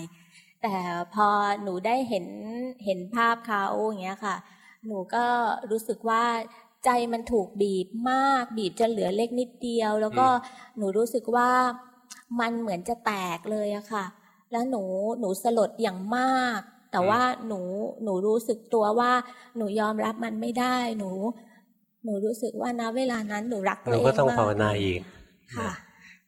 แต่พอหนูได้เห็นเห็นภาพเขาอย่างเงี้ยค่ะ หนูก็รู้สึกว่าใจมันถูกบีบมากบีบจนเหลือเล็กนิดเดียว แล้วก็หนูรู้สึกว่ามันเหมือนจะแตกเลยอะค่ะ แล้วหนูหนูสลดอย่างมาก แต่ว่าหนูหนูรู้สึกตัวว่า หนูยอมรับมันไม่ได้ หนู หนูรู้สึกว่านะเวลานั้นหนูรักตัวเองมากเราก็ต้องภาวนาอีกค่ะ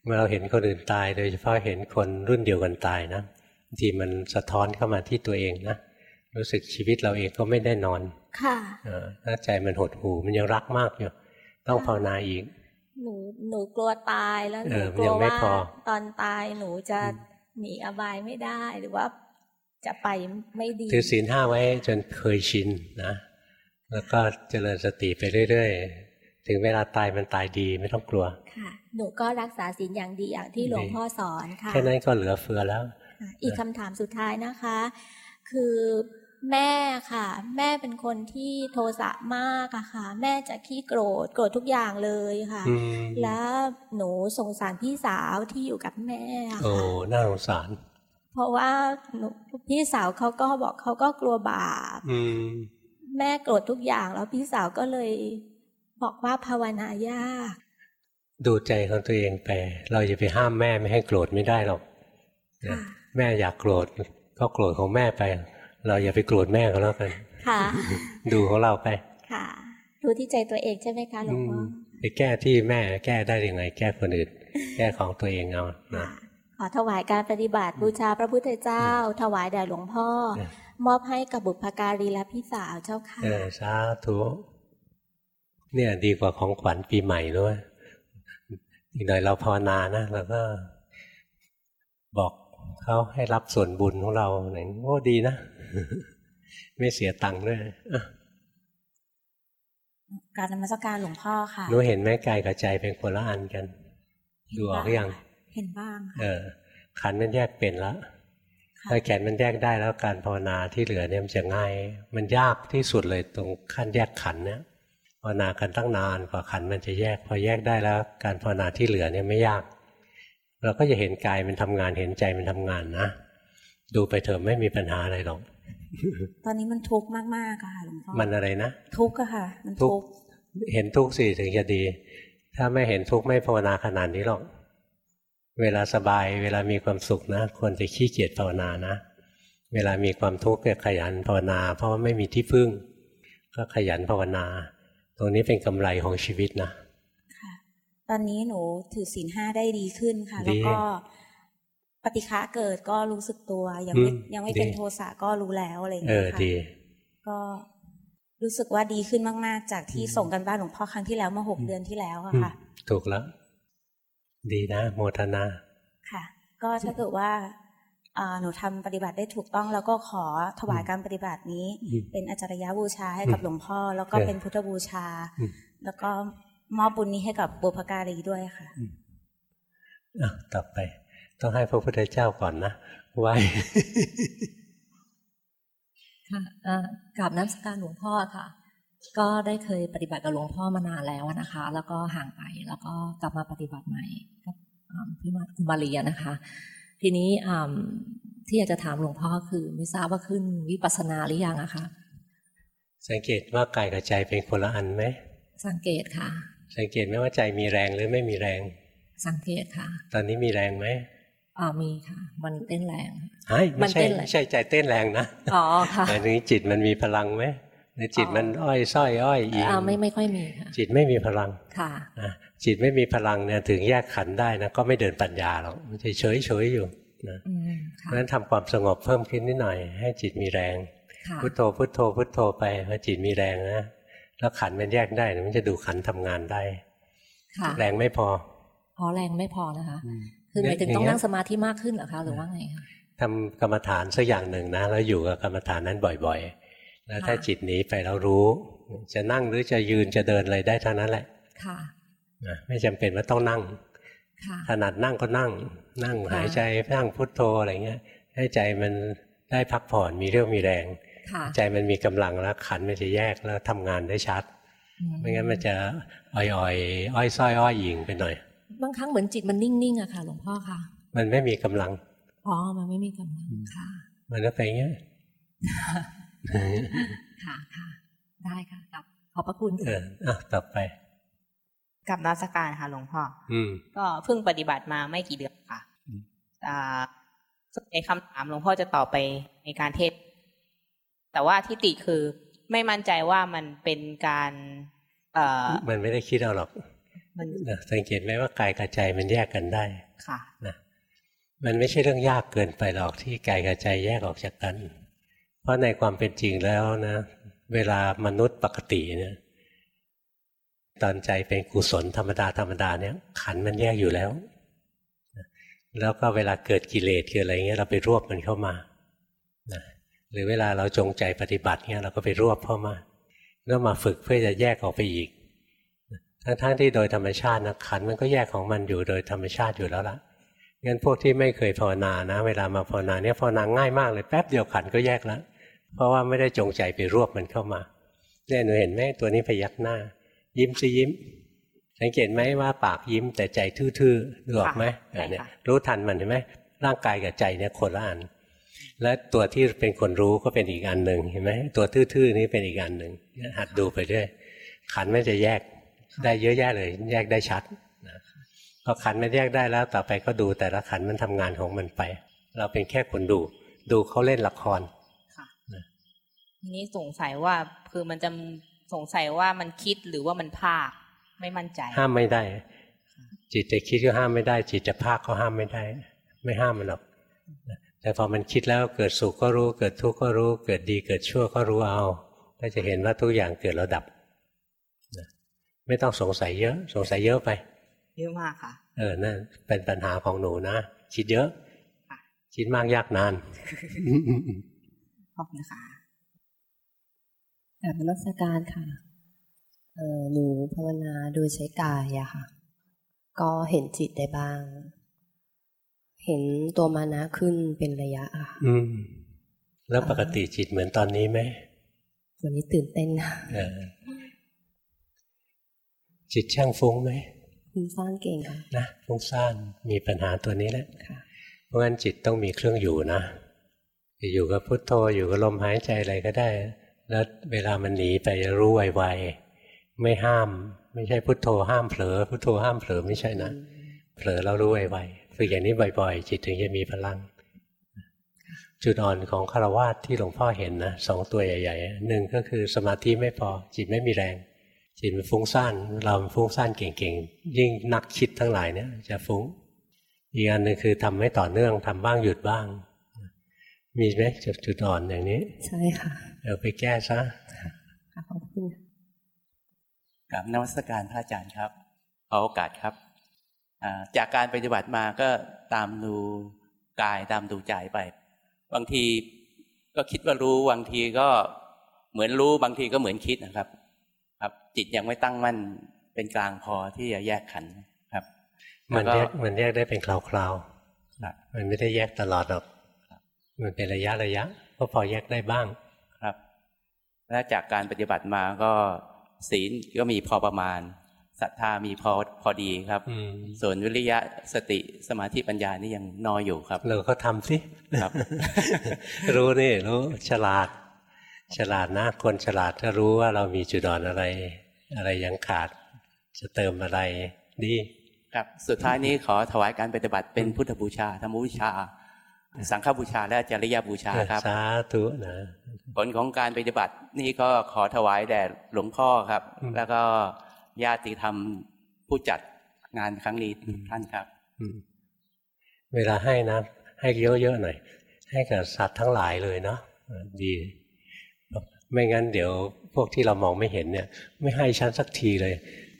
เมื่อเราเห็นคนอื่นตาย โดยเฉพาะเห็นคนรุ่นเดียวกันตายนะบางทีมันสะท้อนเข้ามาที่ตัวเองนะรู้สึกชีวิตเราเองก็ไม่ได้นอน ค่ะถ้าใจมันหดหูมันยังรักมากอยู่ ต้องภาวนาอีก หนูหนูกลัวตายแล้วหนูกลัวว่าตอนตายหนูจะหนีอบายไม่ได้หรือว่า จะไปไม่ดีถือศีลห้าไว้จนเคยชินนะแล้วก็เจริญสติไปเรื่อยๆ ถึงเวลาตายมันตายดีไม่ต้องกลัว ค่ะ หนูก็รักษาศีลอย่างดีอย่างที่หลวงพ่อสอนค่ะ แค่นั้นก็เหลือเฟือแล้ว อีกคำถามสุดท้ายนะคะ คือแม่ค่ะ แม่เป็นคนที่โทสะมากอะค่ะ แม่จะขี้โกรธโกรธทุกอย่างเลยค่ะ แล้วหนูสงสารพี่สาวที่อยู่กับแม่โอ้น่าสงสารเพ ราะว่าพี่สาวเขาก็บอกเขาก็กลัวบาปแม่โกรธทุกอย่างแล้วพี่สาวก็เลยบอกว่าภาวนายาก ดูใจของตัวเองไป เราจะไปห้ามแม่ไม่ให้โกรธไม่ได้หรอกแม่อยากโกรธก็โกรธของแม่ไป เราอย่าไปโกรธแม่เขาแล้วกันค่ะ ดูของเราไปค่ะรู้ที่ใจตัวเองใช่ไหมคะหลวงพ่อไปแก้ที่แม่แก้ได้ยังไง แก้คนอื่นแก้ของตัวเองเอาค่ะนะขอ ถวายการปฏิบัติบูชาพระพุทธเจ้า ถวายแด่หลวงพ่อเนี่ยมอบให้กับบุพการีและพี่สาวเจ้าค่ะเออสาธุเนี่ยดีกว่าของขวัญปีใหม่ด้วยอีกหน่อยเราภาวนานะเราก็บอกเขาให้รับส่วนบุญของเราไหนโอ้ดีนะ ไม่เสียตังค์ด้วยอะการนมัสการหลวงพ่อค่ะหนูเห็นไหมกายกับใจเป็นคนละอันกัน ดูออกหรือยัง เห็นบ้างเอค่ะอขันธ์มันแยกเป็นแล้วค่ะถ้าแขนมันแยกได้แล้วการภาวนาที่เหลือเนี่ยมันจะง่าย มันยากที่สุดเลยตรงขั้นแยกขันธ์เนี่ยภาวนากันตั้งนานกว่าขันธ์มันจะแยก พอแยกได้แล้ว การภาวนาที่เหลือเนี่ยไม่ยาก เราก็จะเห็นกายมันทำงานเห็นใจมันทำงานนะดูไปเถอะไม่มีปัญหาอะไรหรอกตอนนี้มันทุกข์มากๆอะค่ะหลวงพ่อมันอะไรนะทุกข์อะค่ะ มันทุทุกข์กข์เห็นทุกข์สิถึงจะดี ถ้าไม่เห็นทุกข์ไม่ภาวนาขนาดนี้หรอก เวลาสบาย เวลามีความสุขนะควรจะขี้เกียจภาวนานะ เวลามีความทุกข์ก็ขยันภาวนา เพราะว่าไม่มีที่พึ่ง ก็ขยันภาวนา ตรงนี้เป็นกำไรของชีวิตนะค่ะตอนนี้หนูถือศีลห้าได้ดีขึ้นค่ะดีแล้วก็ปฏิฆะเกิดก็รู้สึกตัว ยังไม่อืมยังไม่เป็นดีโทสะก็รู้แล้วอะไรอย่างเอเงี้อยค่ะดีก็รู้สึกว่าดีขึ้นมาก ๆ จากที่อืมส่งกันบ้านหลวงพ่อครั้งที่แล้วเมื่อหกอืมเดือนที่แล้วอะอืมค่ะ ถูกแล้ว ดีนะ โมทนา ค่ะ ก็ถ้าเกิดว่าอ่าหนูทำปฏิบัติได้ถูกต้องแล้วก็ขอถวายการปฏิบัตินี้อืมเป็นอาจารยบูชาให้กับอืมหลวงพ่อ แล้วก็เออเป็นพุทธบูชาอืมแล้วก็มอบบุญนี้ให้กับบุพการีด้วยค่ะอะต่อไป ต้องให้พระพุทธเจ้าก่อนนะไหวค่ะอ่ากราบน้ำสการหลวงพ่อค่ะ ก็ได้เคยปฏิบัติกับหลวงพ่อมานานแล้วนะคะ แล้วก็ห่างไปแล้วก็กลับมาปฏิบัติใหม่กับอ่าพี่มาคุณมาเรียนะคะ ทีนี้อ่าที่อยากจะถามหลวงพ่อคือไม่ทราบว่าขึ้นวิปัสสนาหรือยังอะคะสังเกตว่ากายกับใจเป็นคนละอันไหมสังเกตค่ะ สังเกตไหมว่าใจมีแรงหรือไม่มีแรง สังเกตค่ะ ตอนนี้มีแรงไหมอ่ามีค่ะ มันเต้นแรงไอ้ยมัไม่นใช่เต้นแรงไม่ใช่ใจเต้นแรงนะอ๋อค่ะแต่นี้จิตมันมีพลังไหม หรือจิตอ๋อมันอ้อยส้อยอ้อยอิงอ่าไม่ไม่ค่อยมีค่ะจิตไม่มีพลังค่ะนะจิตไม่มีพลังเนี่ยถึงแยกขันธ์ได้นะก็ไม่เดินปัญญาหรอกมันจะเฉยเฉยๆอยู่นะอืมเพค่ะราะฉะนั้นทำความสงบเพิ่มขึ้นนิดหน่อย ให้จิตมีแรงค่ะพุทโธพุทโธพุทโธไปพอจิตมีแรงนะแล้วขันธ์มันแยกได้นะมันจะดูขันธ์ทำงานได้ค่ะแรงไม่พออ๋อแรงไม่พอนะคะอืมคือหมายถึงต้องย่านั่เยงสมาธิมากขึ้นเหรอคะหรือว่าไงคะทำกรรมฐานสักอย่างหนึ่งนะแล้วอยู่กับกรรมฐานนั้นบ่อย ๆ แล้วถ้าค่ะจิตหนีไปแล้วรู้ จะนั่งหรือจะยืนจะเดินอะไรได้เท่านั้นแหละ ค่ะนะไม่จำเป็นว่าต้องนั่งค่ะถนัดนั่งก็นั่ง นั่งค่ะหายใจนั่งพุทโธอะไรเงี้ย ให้ใจมันได้พักผ่อนมีเรี่ยวมีแรงค่ะใจมันมีกำลังแล้วขันธ์มันจะแยกแล้วทำงานได้ชัดอืไม่งั้นมันจะอ่อยๆอ้อยส้อยอ้อยหยิงไปหน่อย บางครั้งเหมือนจิตมันนิ่งๆอะค่ะ หลวงพ่อค่ะ มันไม่มีกำลัง อ๋อ มันไม่มีกำลังค่ะ มันก็ไปอย่างเงี้ย ค่ะค่ะ ได้ค่ะครับขอบพระคุณ เอออะต่อไปกับนมัสการค่ะหลวงพ่ออืมก็เพิ่งปฏิบัติมาไม่กี่เดือนค่ะอืมอ่าส่วนในคำถามหลวงพ่อจะตอบไปในการเทศน์แต่ว่าที่ติคือไม่มั่นใจว่ามันเป็นการเอ่อมันไม่ได้คิดเอาหรอกมันนะสังเกตไหมว่ากายกับใจมันแยกกันได้ ค่ะนะมันไม่ใช่เรื่องยากเกินไปหรอกที่กายกับใจแยกออกจากกันเพ ราะในความเป็นจริงแล้วนะ เวลามนุษย์ปกติเนี่ยตอนใจเป็นกุศลธรรมดาธรรมดาเนี่ย ขันมันแยกอยู่แล้ว แล้วก็เวลาเกิดกิเลสคืออะไรเงี้ยเราไปรวบมันเข้ามานะหรือเวลาเราจงใจปฏิบัติเงี้ยเราก็ไปรวบเข้ามาแล้วมาฝึกเพื่อจะแยกออกไปอีก ทั้งๆที่โดยธรรมชาตินะขันมันก็แยกของมันอยู่โดยธรรมชาติอยู่แล้วล่ะงั้นพวกที่ไม่เคยภาวนานะ เวลามาภาวนาเนี่ยภาวนาง่ายมากเลยแป๊บเดียวขันก็แยกแล้ว เพราะว่าไม่ได้จงใจไปรวบมันเข้ามาเนี่ยหนูเห็นไหมตัวนี้พยักหน้า ยิ้มสิยิ้ม สังเกตไหมว่าปากยิ้มแต่ใจทื่อๆดูออกไหมใช่ค่ะเนี่ยรู้ทันมันเห็นไหมร่างกายกับใจเนี่ยคนละอันและตัวที่เป็นคนรู้ก็เป็นอีกอันหนึ่งเห็นไหมตัวทื่อๆนี้เป็นอีกอันหนึ่งเนี่ยหัดดูไปเรื่อยขันธ์ไม่จะแยกได้เยอะแยะเลย แยกได้ชัดนะพอขันธ์มันแยกได้แล้วต่อไปก็ดูแต่ละขันธ์มันทำงานของมันไป เราเป็นแค่คนดู ดูเขาเล่นละครค่ะนะ ทีนี้สงสัยว่าคือมันจะสงสัยว่ามันคิดหรือว่ามันภาคไม่มั่นใจ ห้ามไม่ได้ จิตจะคิดก็ห้ามไม่ได้ จิตจะภาคก็ห้ามไม่ได้ ไม่ห้ามมันหรอกแต่พอมันคิดแล้วเกิดสุขก็รู้ เกิดทุกข์ก็รู้ เกิดดีเกิดชั่วก็รู้เอาก็จะเห็นว่าทุกอย่างเกิดแล้วดับไม่ต้องสงสัยเยอะ สงสัยเยอะไป เยอะมากค่ะ เออนั่นเป็นปัญหาของหนูนะคิดเยอะคิดมากยากนานขอบคุณค่ะ กราบนมัสการค่ะเออหนูภาวนาโดยใช้กายอะค่ะ ก็เห็นจิตได้บ้าง เห็นตัวมานะขึ้นเป็นระยะอะค่ะอืม แล้วปกติจิตเหมือนตอนนี้ไหมวันนี้ตื่นเต้นนะเออจิตช่างฟุ้งไหมคุณสร้างเก่งค่ะนะฟุ้งซ่านมีปัญหาตัวนี้แหละค่ะเพราะงั้นจิตต้องมีเครื่องอยู่นะจะอยู่กับพุทโธอยู่กับลมหายใจอะไรก็ได้ แล้วเวลามันหนีไปจะรู้ไวๆไม่ห้าม ไม่ใช่พุทโธห้ามเผลอพุทโธห้ามเผลอไม่ใช่นะเผลอแล้วรู้ไวๆฝึกอย่างนี้บ่อยๆ จิตถึงจะมีพลัง จุดอ่อนของคารวาสที่หลวงพ่อเห็นนะสองตัวใหญ่ๆหนึ่งก็คือสมาธิไม่พอ จิตไม่มีแรง จิตมันฟุ้งซ่านเราฟุ้งซ่านเก่งๆ ยิ่งนักคิดทั้งหลายเนี่ยจะฟุ้งอีกอันหนึ่งคือทำไม่ต่อเนื่องทำบ้างหยุดบ้าง มีไหมจุดจุดอ่อนอย่างนี้ ใช่ค่ะเอาไปแก้ซะค่ะขอบคุณค่ะกับนวัตการพระอาจารย์ครับขอโอกาสครับอ่าจากการปฏิบัติมาก็ตามดูกายตามดูใจไป บางทีก็คิดว่ารู้บางทีก็เหมือนรู้บางทีก็เหมือนคิดนะครับ ครับ จิตยังไม่ตั้งมั่นเป็นกลางพอที่จะแยกขันธ์ครับ มันล้วแยก็กมันแยกได้เป็นคราวครับๆมันไม่ได้แยกตลอดหรอก มันเป็นระยะระยะ ก็พอแยกได้บ้างครับ และจากการปฏิบัติมาก็ศีลก็มีพอประมาณศรัทธามีพอพอดีครับอืมส่วนวิริยะสติสมาธิปัญญานี่ยังน้อยอยู่ครับเราก็ทำสิครับ รู้นี่รู้ฉลาด ฉลาดนะ คนฉลาดก็รู้ว่าเรามีจุดอ่อนอะไร อะไรยังขาด จะเติมอะไรดี ครับ สุดท้ายนี้ขอถวายการปฏิบัติเป็นพุทธบูชาธรรมบูชา สังฆบูชาและจริยบูชาครับสาธุนะผลของการปฏิบัตินี่ก็ขอถวายแด่หลวงพ่อครับอืมแล้วก็ญาติธรรมผู้จัดงานครั้งนี้ทุกท่านครับอืมเวลาให้นะให้เยอะๆหน่อย ให้กับสัตว์ทั้งหลายเลยเนาะเออดี ไม่งั้นเดี๋ยวพวกที่เรามองไม่เห็นเนี่ย ไม่ให้ฉันสักทีเลย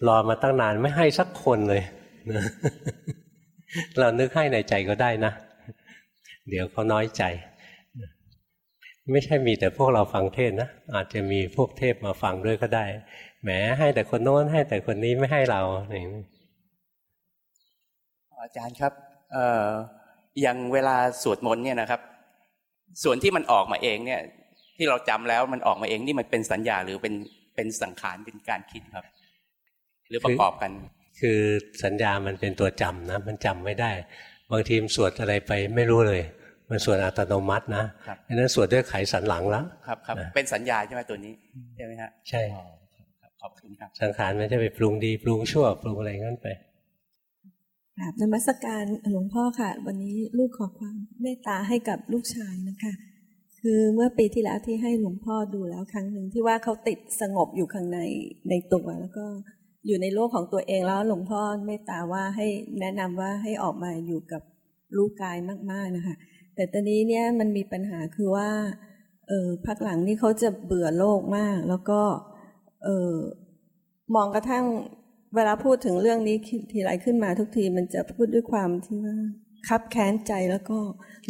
รอมาตั้งนานไม่ให้สักคนเลยนะเรานึกให้ในใจก็ได้นะ เดี๋ยวเขาน้อยใจ ไม่ใช่มีแต่พวกเราฟังเทศนะ อาจจะมีพวกเทพมาฟังด้วยก็ได้แหมให้แต่คนโน้นให้แต่คนนี้ไม่ให้เราอย่างนี้อาจารย์ครับเอ่ออย่างเวลาสวดมนต์เนี่ยนะครับ ส่วนที่มันออกมาเองเนี่ย ที่เราจำแล้วมันออกมาเองนี่มันเป็นสัญญาหรือเป็นเป็นสังขารเป็นการคิดครับ หรือประกอบกัน คือสัญญามันเป็นตัวจำนะ มันจำไม่ได้ บางทีมนสวดอะไรไปไม่รู้เลย มันสวดอัตโนมัตินะครับเพราะฉะนั้นสวดด้วยไขสันหลังแล้วครับครับนะเป็นสัญญาใช่ไหมตัวนี้ใช่ไหมฮะใช่อ๋อครับขอบคุณครับสังขารมันจะไปปรุงดีปรุงชั่วปรุงอะไรงั้นไปกราบนมัสการหลวงพ่อค่ะ วันนี้ลูกขอความเมตตาให้กับลูกชายนะคะ คือเมื่อปีที่แล้วที่ให้หลวงพ่อดูแล้วครั้งหนึ่งที่ว่าเขาติดสงบอยู่ข้างในในตัวแล้วก็อยู่ในโลกของตัวเองแล้วหลวงพ่อเมตตาว่าให้แนะนำว่าให้ออกมาอยู่กับรูปกายมากๆนะคะ แต่ตอนนี้เนี่ยมันมีปัญหาคือว่าเออพักหลังนี่เขาจะเบื่อโลกมาก แล้วก็เออมองกระทั่งเวลาพูดถึงเรื่องนี้ทีไรขึ้นมาทุกทีมันจะพูดด้วยความที่ว่าคับแค้นใจแล้วก็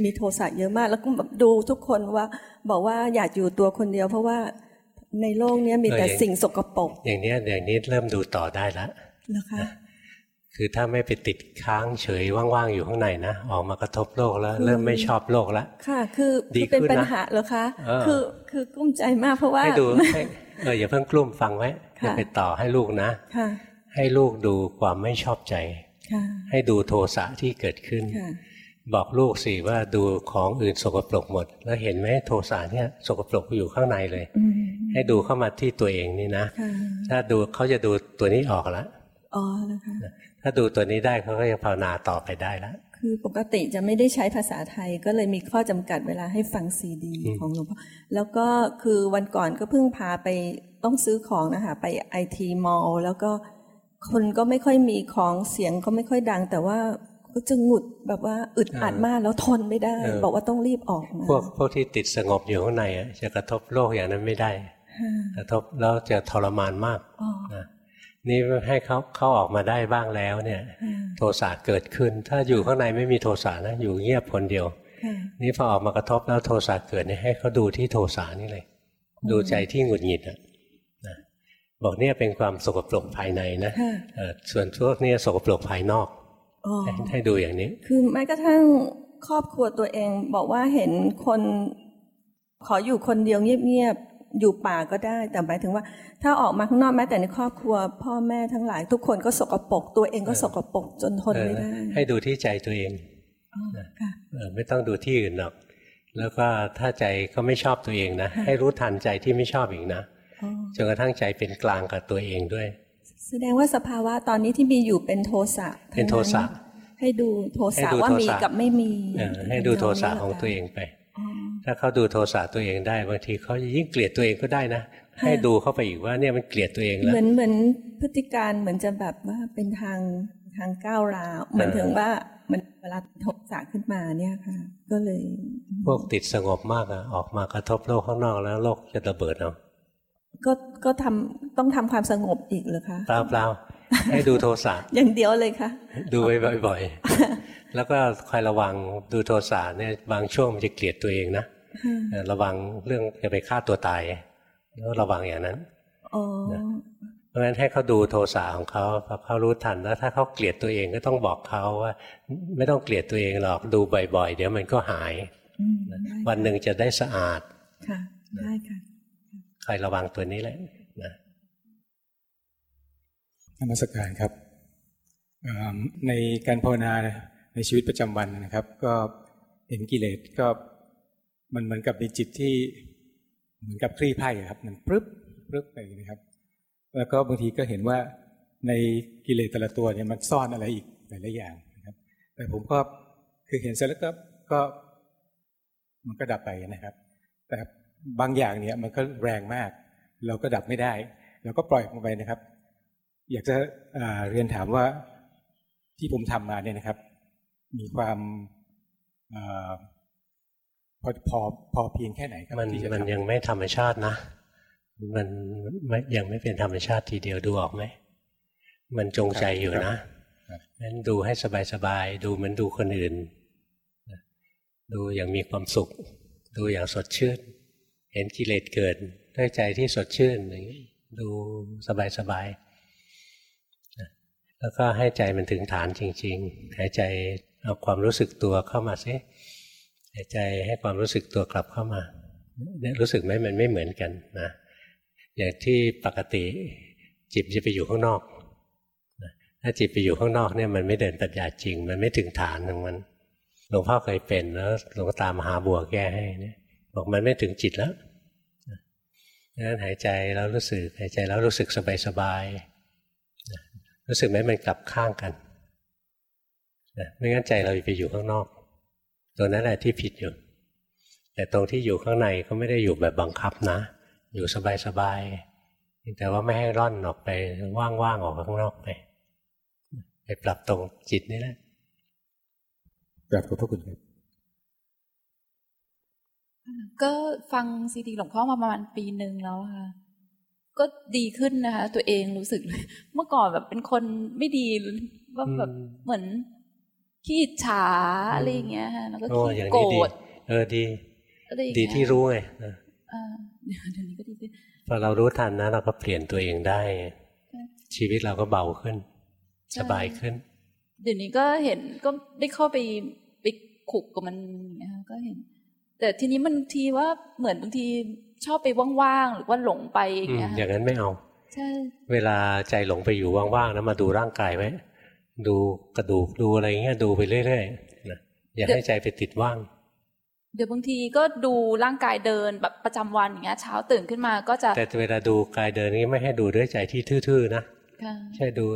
มีโทสะเยอะมาก แล้วก็แบบดูทุกคนว่า บอกว่าอยากอยู่ตัวคนเดียว เพราะว่าในโลกเนี้ยมีแต่เอออย่างสิ่งสกปรกอย่างเนี้ยอย่างนี้เริ่มดูต่อได้ละนะคะ คือถ้าไม่ไปติดค้างเฉยว่างๆอยู่ข้างในนะออกมากระทบโลกแล้ว เริ่มไม่ชอบโลกแล้วค่ะ คือดีคือเป็นขึ้นนะปัญหาเหรอคะเออคือคือกลุ้มใจมากเพราะว่าให้ดูให้เอออย่าเพิ่งกลุ้มฟังไว้ค่ะอย่าไปต่อให้ลูกนะค่ะให้ลูกดูความไม่ชอบใจค่ะให้ดูโทสะที่เกิดขึ้นค่ะบอกลูกสิว่าดูของอื่นสกปรกหมด แล้วเห็นไหมโทสะเนี่ยสกปรกอยู่ข้างในเลยอืมให้ดูเข้ามาที่ตัวเองนี่นะค่ะถ้าดูเขาจะดูตัวนี้ออกแล้วอ๋อนะคะ ถ้าดูตัวนี้ได้เขาก็จะภาวนาต่อไปได้แล้วคือปกติจะไม่ได้ใช้ภาษาไทยก็เลยมีข้อจำกัดเวลาให้ฟังซีดีอืมของหลวงพ่อแล้วก็คือวันก่อนก็เพิ่งพาไปต้องซื้อของนะคะไปไอทีมอลแล้วก็คนก็ไม่ค่อยมีของเสียงก็ไม่ค่อยดัง แต่ว่าก็จะหงุดแบบว่าอึดอัดมากแล้วทนไม่ได้ บอกว่าต้องรีบออกมาพวกพวกที่ติดสงบอยู่ข้างในอะจะกระทบโลกอย่างนั้นไม่ได้ค่ะกระทบแล้วจะทรมานมากอ๋อนะ นี่ให้เขาเขาออกมาได้บ้างแล้วเนี่ยค่ะโทสะเกิดขึ้น ถ้าอยู่ข้างในไม่มีโทสะนะอยู่เงียบคนเดียวค่ะนี่พอออกมากระทบแล้วโทสะเกิดเนี่ยให้เขาดูที่โทสะนี่เลย ดูใจที่หงุดหงิดอะนะบอกเนี่ยเป็นความสกปรกภายในนะค่ะเอ่อส่วนพวกเนี้สกปรกภายนอกอ๋อให้ให้ดูอย่างนี้ คือแม้กระทั่งครอบครัวตัวเองบอกว่าเห็นคนขออยู่คนเดียวเงียบๆ อยู่ป่าก็ได้ แต่หมายถึงว่า ถ้าออกมาข้างนอกแม้แต่ในครอบครัว พ่อแม่ทั้งหลาย ทุกคนก็สกปรกตัวเองก็สกปรกจนทนไม่ได้เออให้ดูที่ใจตัวเองอ๋อค่ะเออไม่ต้องดูที่อื่นหรอก แล้วก็ถ้าใจก็ไม่ชอบตัวเองนะค่ะให้รู้ทันใจที่ไม่ชอบอีกนะอ๋อจนกระทั่งใจเป็นกลางกับตัวเองด้วย แสดงว่าสภาวะตอนนี้ที่มีอยู่เป็นโทสะเป็นโทสะให้ดูโทให้สะดูว่าโทสะมีกับไม่มีเออให้ดูโทสะของตัวเองไปอ๋อ ถ้าเขาดูโทสะตัวเองได้บางทีเขายิ่งเกลียดตัวเองก็ได้นะให้ดูเข้าไปอีกว่าเนี่ยมันเกลียดตัวเองแล้วเหมือนเหมือนพฤติการเหมือนจะแบบว่าเป็นทางทางก้าวร้าวเหมือนถึงว่ามันเวลาโทสะขึ้นมาเนี่ยค่ะ ก็เลย พวกติดสงบมากอะออกมากระทบโลกข้างนอกแล้วโลกจะระเบิดเอาก็ก็ทำต้องทำความสงบอีกเหรอคะเปล่าเปล่าให้ดูโทสะอย่างเดียวเลยค่ะ ดูไว้บ่อยๆ แล้วก็คอยระวังดูโทสะเนี่ยบางช่วงมันจะเกลียดตัวเองนะเออระวังเรื่องจะไปฆ่าตัวตายแล้วระวังอย่างนั้นอ๋อเพราะฉะนั้นให้เขาดูโทสะของเขาพอเขารู้ทันแล้วถ้าเขาเกลียดตัวเองก็ต้องบอกเขาว่า ไม่ต้องเกลียดตัวเองหรอกดูบ่อยๆ เดี๋ยวมันก็หายอืมได้วันหนึ่งจะได้สะอาดค่ะได้ค่ะคอยระวังตัวนี้แหละนะนมัสการครับเอิ่มในการภาวนา ในชีวิตประจำวันนะครับ ก็เห็นกิเลสก็มันเหมือนกับมีจิตที่เหมือนกับคลี่ไพ่ครับ มันปรึ๊บปรึ๊บไปนะครับ แล้วก็บางทีก็เห็นว่าในกิเลสแต่ละตัวเนี่ยมันซ่อนอะไรอีกหลายๆอย่างนะครับ แต่ผมก็คือเห็นเสร็จแล้วก็ก็มันก็ดับไปนะครับ แต่บางอย่างเนี่ยมันก็แรงมาก เราก็ดับไม่ได้ เราก็ปล่อยมันไปนะครับ อยากจะเรียนถามว่าที่ผมทำมาเนี่ยนะครับ มีความอาพอพอพอเพียงแค่ไหนครับมันที่จะมันทำยังไม่ธรรมชาตินะ มันไม่ยังไม่เป็นธรรมชาติทีเดียวดูออกไหม มันจงใจอยู่นะงั้นดูให้สบายๆ ดูเหมือนดูคนอื่น ดูอย่างมีความสุข ดูอย่างสดชื่น เห็นกิเลสเกิดด้วยใจที่สดชื่นอย่างนี้ดูสบายๆนะแล้วก็ให้ใจมันถึงฐานจริง ๆ หายใจ เอาความรู้สึกตัวเข้ามาสิหายใจให้ความรู้สึกตัวกลับเข้ามารู้สึกไหมมันไม่เหมือนกันนะอย่างที่ปกติจิตจะไปอยู่ข้างนอกถ้าจิตไปอยู่ข้างนอกเนี่ยมันไม่เดินปัญญาจริง มันไม่ถึงฐานของมันหลวงพ่อเคยเป็นแล้วหลวงตามหาบัวแก้ให้เนี่ยบอกมันไม่ถึงจิตแล้วนั้นหายใจแล้วรู้สึกหายใจแล้วรู้สึกสบายสบายๆรู้สึกไหมมันกลับข้างกัน นะไม่งั้นใจเราไปอยู่ข้างนอก ตัวนั้นแหละที่ผิดอยู่ แต่ตรงที่อยู่ข้างในก็ไม่ได้อยู่แบบบังคับนะ อยู่สบายๆแต่ว่าไม่ให้ร่อนออกไปว่างๆออกข้างนอกไปไปปรับตรงจิตนี่แหละกราบขอบพระคุณครับก็ฟังซีดีหลวงพ่อมาประมาณปีหนึ่งแล้วค่ะ ก็ดีขึ้นนะคะ ตัวเองรู้สึกเลย เมื่อก่อนแบบเป็นคนไม่ดีว่าแบบอืมเหมือน ขี้อิจฉาอะไรอย่างเงี้ยค่ะแล้วก็โอ้ขี้อย่างโกรนี้ดีธเออดีอะไรอย่างดีเงี้ยที่รู้ไงเอออ่าเดี๋ยวเดี๋ยวนี้ก็ดีขึ้นพอเรารู้ทันนะ เราก็เปลี่ยนตัวเองได้ ชีวิตเราก็เบาขึ้น สบายขึ้น เดี๋ยวนี้ก็เห็นก็ได้เข้าไปไปขุกกับมันอย่างเงี้ยค่ะก็เห็น แต่ทีนี้มันทีว่าเหมือนบางทีชอบไปว่างๆหรือว่าหลงไปอย่างอืมเงี้ยอย่างค่ะนั้นไม่เอาใช่เวลาใจหลงไปอยู่ว่างๆนะมาดูร่างกายไว้ ดูกระดูกดูอะไรเงี้ยดูไปเรื่อยๆนะอย่าให้ใจไปติดว่าง เดี๋ยวบางทีก็ดูร่างกายเดินแบบประจำวันอย่างเงี้ยเช้าตื่นขึ้นมาก็จะ แต่เวลาดูกายเดินนี้ไม่ให้ดูด้วยใจที่ทื่อๆนะค่ะใช่ดู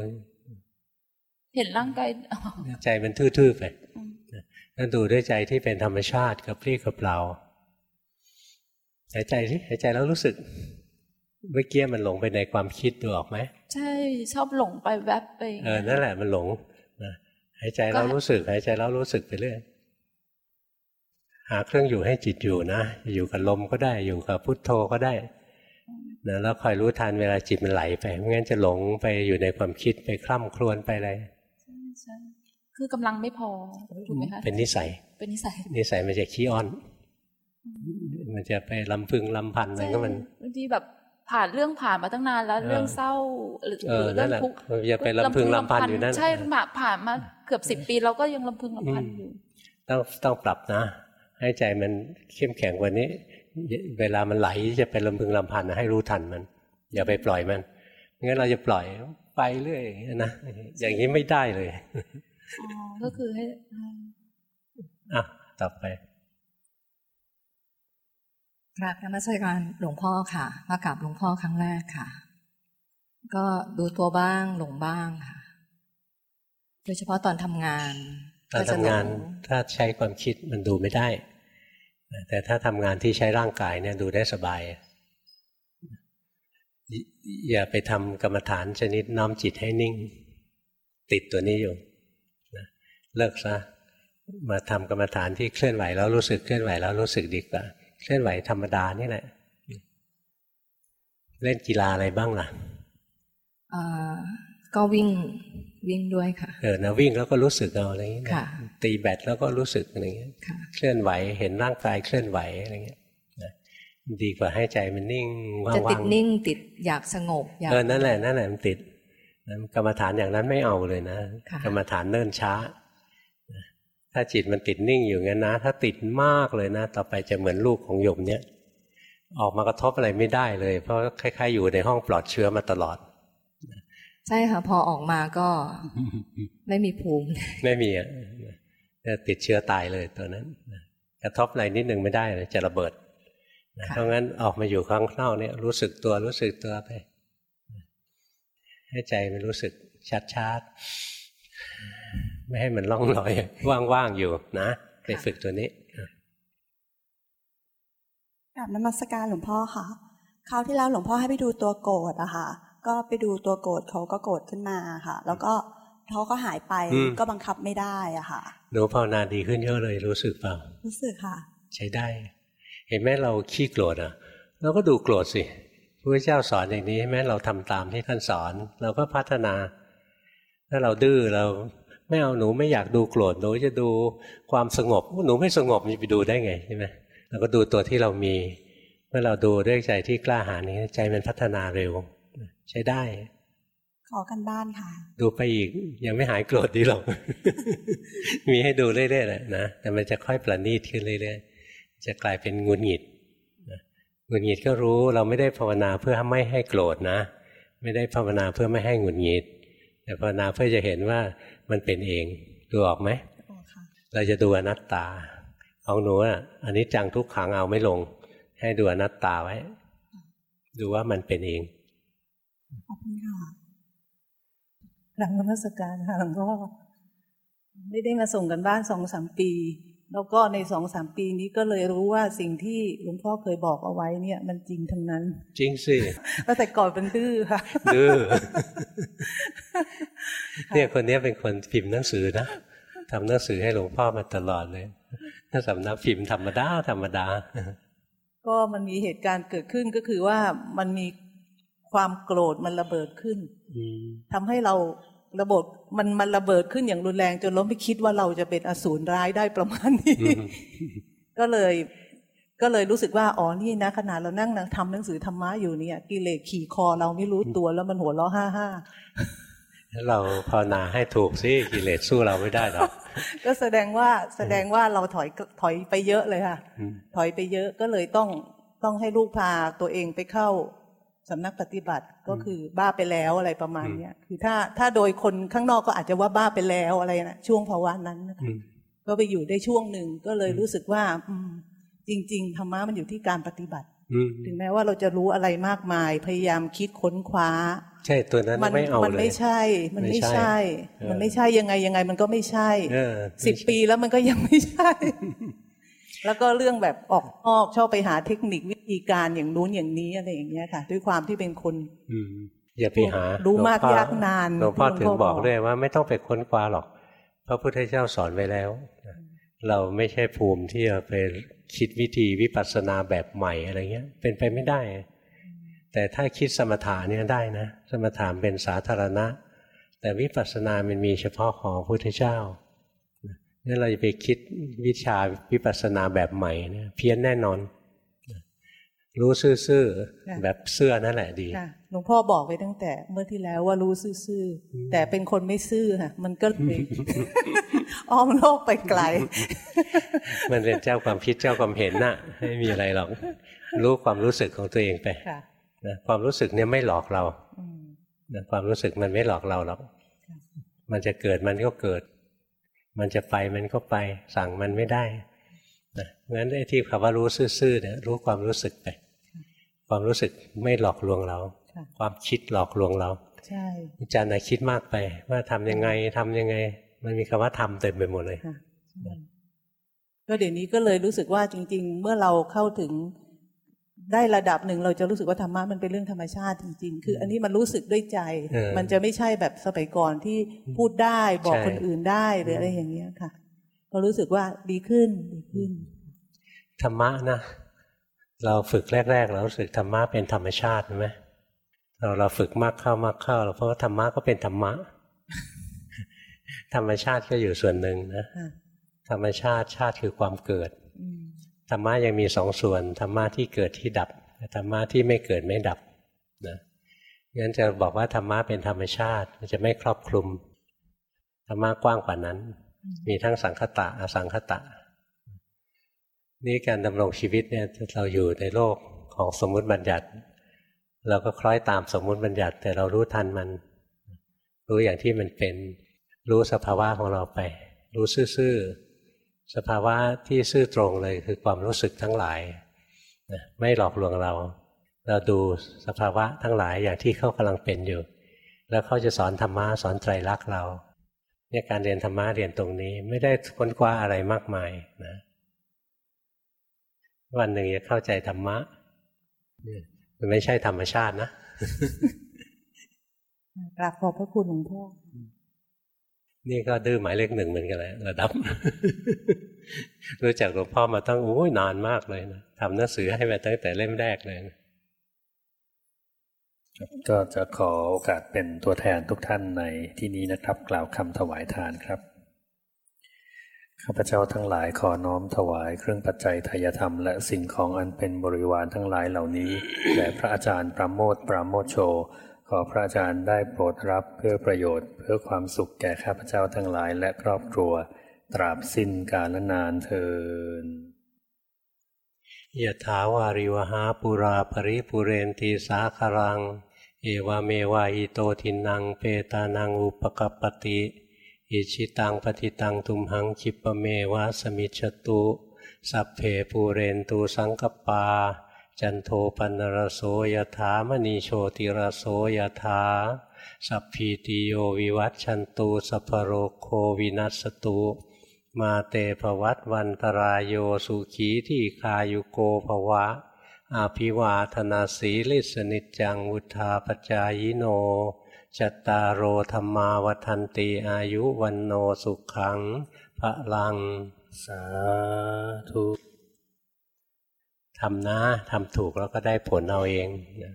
เห็นร่างกายใจมันทื่อๆไปอืมนั่นดูด้วยใจที่เป็นธรรมชาติกับพรี่กับเราหายใจสิหายใจแล้วรู้สึก เมื่อกี้มันหลงไปในความคิดดูออกไหมใช่ชอบหลงไปแวบไปเออนั่นแหละมันหลงนะหายใจแล้วรู้สึกหายใจแล้วรู้สึกไปเรื่อยหาเครื่องอยู่ให้จิตอยู่นะ อยู่กับลมก็ได้อยู่กับพุทโธก็ได้นะแล้วคอยรู้ทันเวลาจิตมันไหลไปไม่งั้นจะหลงไปอยู่ในความคิดไปคล่ำครวญไปอะไรใช่ใช่คือกำลังไม่พอถูกไหมคะเป็นนิสัย เป็นนิสัย นิสัยมันจะขี้อ้อน มันจะไปลำพึงลำพันอะไรก็มันบางทีแบบ ผ่านเรื่องผ่านมาตั้งนานแล้วเรื่องเศร้าหรือเรื่องทุกข์อย่าไปลำพึงลำพันอยู่นั่นใช่ผ่านมาเกือบสิบปีเราก็ยังลำพึงลำพันอยู่ต้องต้องปรับนะ ให้ใจมันเข้มแข็งกว่านี้ เวลามันไหลจะไปลำพึงลำพันให้รู้ทันมัน อย่าไปปล่อยมันงั้นเราจะปล่อยไปเรื่อยนะอย่างนี้ไม่ได้เลยอ๋อก็คือให้อะต่อไป กราบนมัสการหลวงพ่อค่ะ มากราบหลวงพ่อครั้งแรกค่ะ ก็ดูตัวบ้างหลงบ้างค่ะ โดยเฉพาะตอนทำงานตอนทำงานถ้าใช้ความคิดมันดูไม่ได้ แต่ถ้าทำงานที่ใช้ร่างกายเนี่ยดูได้สบาย อย่าไปทำกรรมฐานชนิดน้อมจิตให้นิ่ง ติดตัวนี้อยู่เลิกซะมาทำกรรมฐานที่เคลื่อนไหวแล้วรู้สึกเคลื่อนไหวแล้วรู้สึกดีกว่า เคลื่อนไหวธรรมดานี่แหละ เล่นกีฬาอะไรบ้างล่ะก็วิ่งวิ่งด้วยค่ะ เออนะวิ่งแล้วก็รู้สึกเอาอะไรอย่างเงี้ยตีแบตแล้วก็รู้สึกอะไรเงี้ยเคลื่อนไหวเห็นร่างกายเคลื่อนไหวอะไรเงี้ยดีกว่าให้ใจมันนิ่งว่างๆจะติดนิ่งติดอยากสงบเออนั่นแหละนั่นแหละมันติดกรรมฐานอย่างนั้นไม่เอาเลยนะ กรรมฐานเนิ่นช้า ถ้าจิตมันติดนิ่งอยู่งั้นนะ ถ้าติดมากเลยนะ ต่อไปจะเหมือนลูกของโยมเนี่ย ออกมากระทบอะไรไม่ได้เลย เพราะคล้ายๆอยู่ในห้องปลอดเชื้อมาตลอด ใช่ค่ะ พอออกมาก็ไม่มีภูมิ ไม่มีอะจะติดเชื้อตายเลยตัวนั้นกระทบอะไรนิดหนึ่งไม่ได้เลยจะระเบิดเพราะงั้นออกมาอยู่ข้างนอกเนี่ยรู้สึกตัวรู้สึกตัวไป ให้ใจมันรู้สึกชัดๆ ไม่ให้มันล่องลอย ว่างๆอยู่นะไปฝึกตัวนี้กลับนมัสการหลวงพ่อค่ะคราวที่แล้วหลวงพ่อให้ไปดูตัวโกรธอะค่ะ ก็ไปดูตัวโกรธเขาก็โกรธขึ้นมาค่ะ แล้วก็เขาก็หายไปก็บังคับไม่ได้อะค่ะหนูภาวนาดีขึ้นเยอะเลยรู้สึกเปล่า รู้สึกค่ะ ใช้ได้ เห็นไหมเราขี้โกรธอะเราก็ดูโกรธสิพระเจ้าสอนอย่างนี้ไหมเราทำตามที่ท่านสอน เราก็พัฒนา ถ้าเราดื้อเรา ไม่เอาหนูไม่อยากดูโกรธหนูจะดูความสงบหนูไม่สงบจะไปดูได้ไงใช่ไหมเราก็ดูตัวที่เรามี เมื่อเราดูด้วยใจที่กล้าหาญนี้ใจมันพัฒนาเร็ว ใช้ได้ ขอกันบ้านค่ะ ดูไปอีกยังไม่หายโกรธดีหรอกมีให้ดูเรื่อยๆแหละนะแต่มันจะค่อยประณีตขึ้นเรื่อยๆจะกลายเป็นงุนหงิดงุนหงิดก็รู้เราไม่ได้ภาวนาเพื่อไม่ให้โกรธนะ ไม่ได้ภาวนาเพื่อไม่ให้งุนหงิด แต่ภาวนาเพื่อจะเห็นว่า มันเป็นเองดูออกไหมเราจะดูอนัตตาของหนูอะอันนี้จังทุกขังเอาไม่ลง ให้ดูอนัตตาไว้ ดูว่ามันเป็นเองขอบคุณค่ะหลังนมัสการค่ะหลวงพ่อไม่ได้มาส่งกันบ้านสองสามปี แล้วก็ในสองสามปีนี้ก็เลยรู้ว่าสิ่งที่หลวงพ่อเคยบอกเอาไว้เนี่ย มันจริงทั้งนั้น จริงสิแต่ก่อนเป็นดื้อค่ะดื้อเนี่ยคนนี้เป็นคนพิมพ์หนังสือนะทำหนังสือให้หลวงพ่อมาตลอดเลยถ้าสำนักพิมพ์ธรรมดาธรรมดา ก็มันมีเหตุการณ์เกิดขึ้นก็คือว่ามันมีความโกรธมันระเบิดขึ้นทำให้เรา ระบบมันมันระเบิดขึ้นอย่างรุนแรงจนเราไม่คิดว่าเราจะเป็นอสูรร้ายได้ประมาณนี้ ก็เลย ก็เลยรู้สึกว่าอ๋อนี่นะขนาดเรานั่งทำหนังสือธรรมะอยู่เนี่ย กิเลสขี่คอเราไม่รู้ตัวแล้วมันหัวเราะห้าห้าเราภาวนาให้ถูกสิกิเลสสู้เราไม่ได้หรอกก็แสดงว่าแสดงว่าเราถอยถอยไปเยอะเลยค่ะ ถอยไปเยอะก็เลยต้องต้องให้ลูกพาตัวเองไปเข้า สำนักปฏิบัติก็คือบ้าไปแล้วอะไรประมาณเนี้ยคือถ้าถ้าโดยคนข้างนอกก็อาจจะว่าบ้าไปแล้วอะไรนะช่วงภาวะนั้นนะคะก็ไปอยู่ได้ช่วงหนึ่งก็เลยรู้สึกว่าอืจริง ๆธรรมะมันอยู่ที่การปฏิบัติถึงแม้ว่าเราจะรู้อะไรมากมาย พยายามคิดค้นคว้า ใช่ตัวนั้นไม่เอาเลยมันไม่ใช่ มันไม่ใช่ มันไม่ใช่ยังไงยังไงมันก็ไม่ใช่สิบปีแล้วมันก็ยังไม่ใช่ แล้วก็เรื่องแบบออกออกชอบไปหาเทคนิควิธีการอย่างนู้นอย่างนี้อะไรอย่างเงี้ยค่ะ ด้วยความที่เป็นคนอืมอย่าไปหารู้มากยากนานหลวงพ่อถึงบอกเลยว่าไม่ต้องไปค้นคว้าหรอก พระพุทธเจ้าสอนไว้แล้ว เราไม่ใช่ภูมิที่จะไปคิดวิธีวิปัสสนาแบบใหม่อะไรเงี้ย เป็นไปไม่ได้ แต่ถ้าคิดสมถะเนี่ยได้นะ สมถะเป็นสาธารณะ แต่วิปัสสนามันมีเฉพาะของพระพุทธเจ้า นั่นเราจะไปคิดวิชาวิปัสสนาแบบใหม่เนี่ยเพี้ยนแน่นอน รู้ซื่อๆแบบเสื้อนั่นแหละดีหลวงพ่อบอกไปตั้งแต่เมื่อที่แล้วว่ารู้ซื่อๆแต่เป็นคนไม่ซื่อค่ะมันก็เลยอ้อมโลกไปไกล มันเป็นเจ้าความคิดเจ้าความเห็นน่ะ ไม่มีอะไรหรอก รู้ความรู้สึกของตัวเองไปนะความรู้สึกเนี่ยไม่หลอกเรานะความรู้สึกมันไม่หลอกเราหรอกมันจะเกิดมันก็เกิด มันจะไปมันก็ไปสั่งมันไม่ได้นะงั้นไอ้ที่คำว่ารู้ซื่อๆเนี่ยรู้ความรู้สึกไป ความรู้สึกไม่หลอกลวงเรา ความคิดหลอกลวงเราใช่อาจารย์นะคิดมากไป ว่าทำยังไงทำยังไง มันมีคำว่าทำเต็มไปหมดเลยก็เดี๋ยวนี้ก็เลยรู้สึกว่าจริง ๆ เมื่อเราเข้าถึง ได้ระดับหนึ่งเราจะรู้สึกว่าธรรมะมันเป็นเรื่องธรรมชาติจริง ๆ คืออันนี้มันรู้สึกด้วยใจ มันจะไม่ใช่แบบสมัยก่อนที่พูดได้บอกคนอื่นได้หรืออะไรอย่างเงี้ยค่ะก็รู้สึกว่าดีขึ้นดีขึ้น ธรรมะนะ เราฝึกแรก ๆ เรารู้สึกธรรมะเป็นธรรมชาติใช่ไหมเราเราฝึกมากเข้ามากเข้าเราเพราะว่าธรรมะก็เป็นธรรมะ ธรรมชาติก็อยู่ส่วนหนึ่งนะธรรมชาติชาติคือความเกิด ธรรมะยังมีสองส่วนธรรมะที่เกิดที่ดับธรรมะที่ไม่เกิดไม่ดับนะงั้นจะบอกว่าธรรมะเป็นธรรมชาติมันจะไม่ครอบคลุมธรรมะกว้างกว่านั้น มีทั้งสังคตะอสังคตะ นี่การดำรงชีวิตเนี่ยเราอยู่ในโลกของสมมุติบัญญัติ เราก็คล้อยตามสมมุติบัญญัติ แต่เรารู้ทันมัน รู้อย่างที่มันเป็น รู้สภาวะของเราไป รู้ซื่อๆ สภาวะที่ซื่อตรงเลยคือความรู้สึกทั้งหลายไม่หลอกลวงเรา เราดูสภาวะทั้งหลายอย่างที่เขากำลังเป็นอยู่ แล้วเขาจะสอนธรรมะสอนไตรลักษณ์เราเนี่ยการเรียนธรรมะเรียนตรงนี้ไม่ได้ค้นคว้าอะไรมากมายนะวันหนึ่งจะเข้าใจธรรมะมันไม่ใช่ธรรมชาตินะกราบขอบพระคุณหลวงพ่อ นี่ก็ดื้อหมายเลขหนึ่งเหมือนกันแหละระดับ รู้จักหลวงพ่อมาตั้งโอ้ยนานมากเลยนะทำหนังสือให้มาตั้งแต่เล่มแรกเลยนะก็จะขอโอกาสเป็นตัวแทนทุกท่านในที่นี้นะครับ กล่าวคำถวายทานครับข้าพเจ้าทั้งหลายขอน้อมถวายเครื่องปัจจัยทายธรรมและสิ่งของอันเป็นบริวารทั้งหลายเหล่านี้แด่พระอาจารย์ปราโมทปราโมทโช ขอพระอาจารย์ได้โปรดรับเพื่อประโยชน์เพื่อความสุขแก่ข้าพเจ้าทั้งหลายและครอบครัว ตราบสิ้นกาลนานเทินยะถาวาริวะหาปูรา ปะริปูเรนติ สาคะรัง เอวะเมวะ อิโตทินนัง เปตานังอุปะกัปปะติ อิจฉิตังปัตถิตัง ตุมหัง ขิปปะเมวะ สะมิชฌะตุ สัพเพปูเรนตุ สังกัปปา จันโทปัณณะระโส ยะถา มะณิ โชติระโส ยะถาสัพพีติโยวิวัชชันตุ สัพพะโรโควินัสสะตุมาเตภวัตวันตรายโยสุขีที่คายุโกภวะ อาภิวาธนาสีลิสนิจังวุธาปจายโน จัตตารโอธรรมาวันติอายุวันโนสุขังพระลัง สาธุ ทำนะทำถูกแล้วก็ได้ผลเอาเองนะ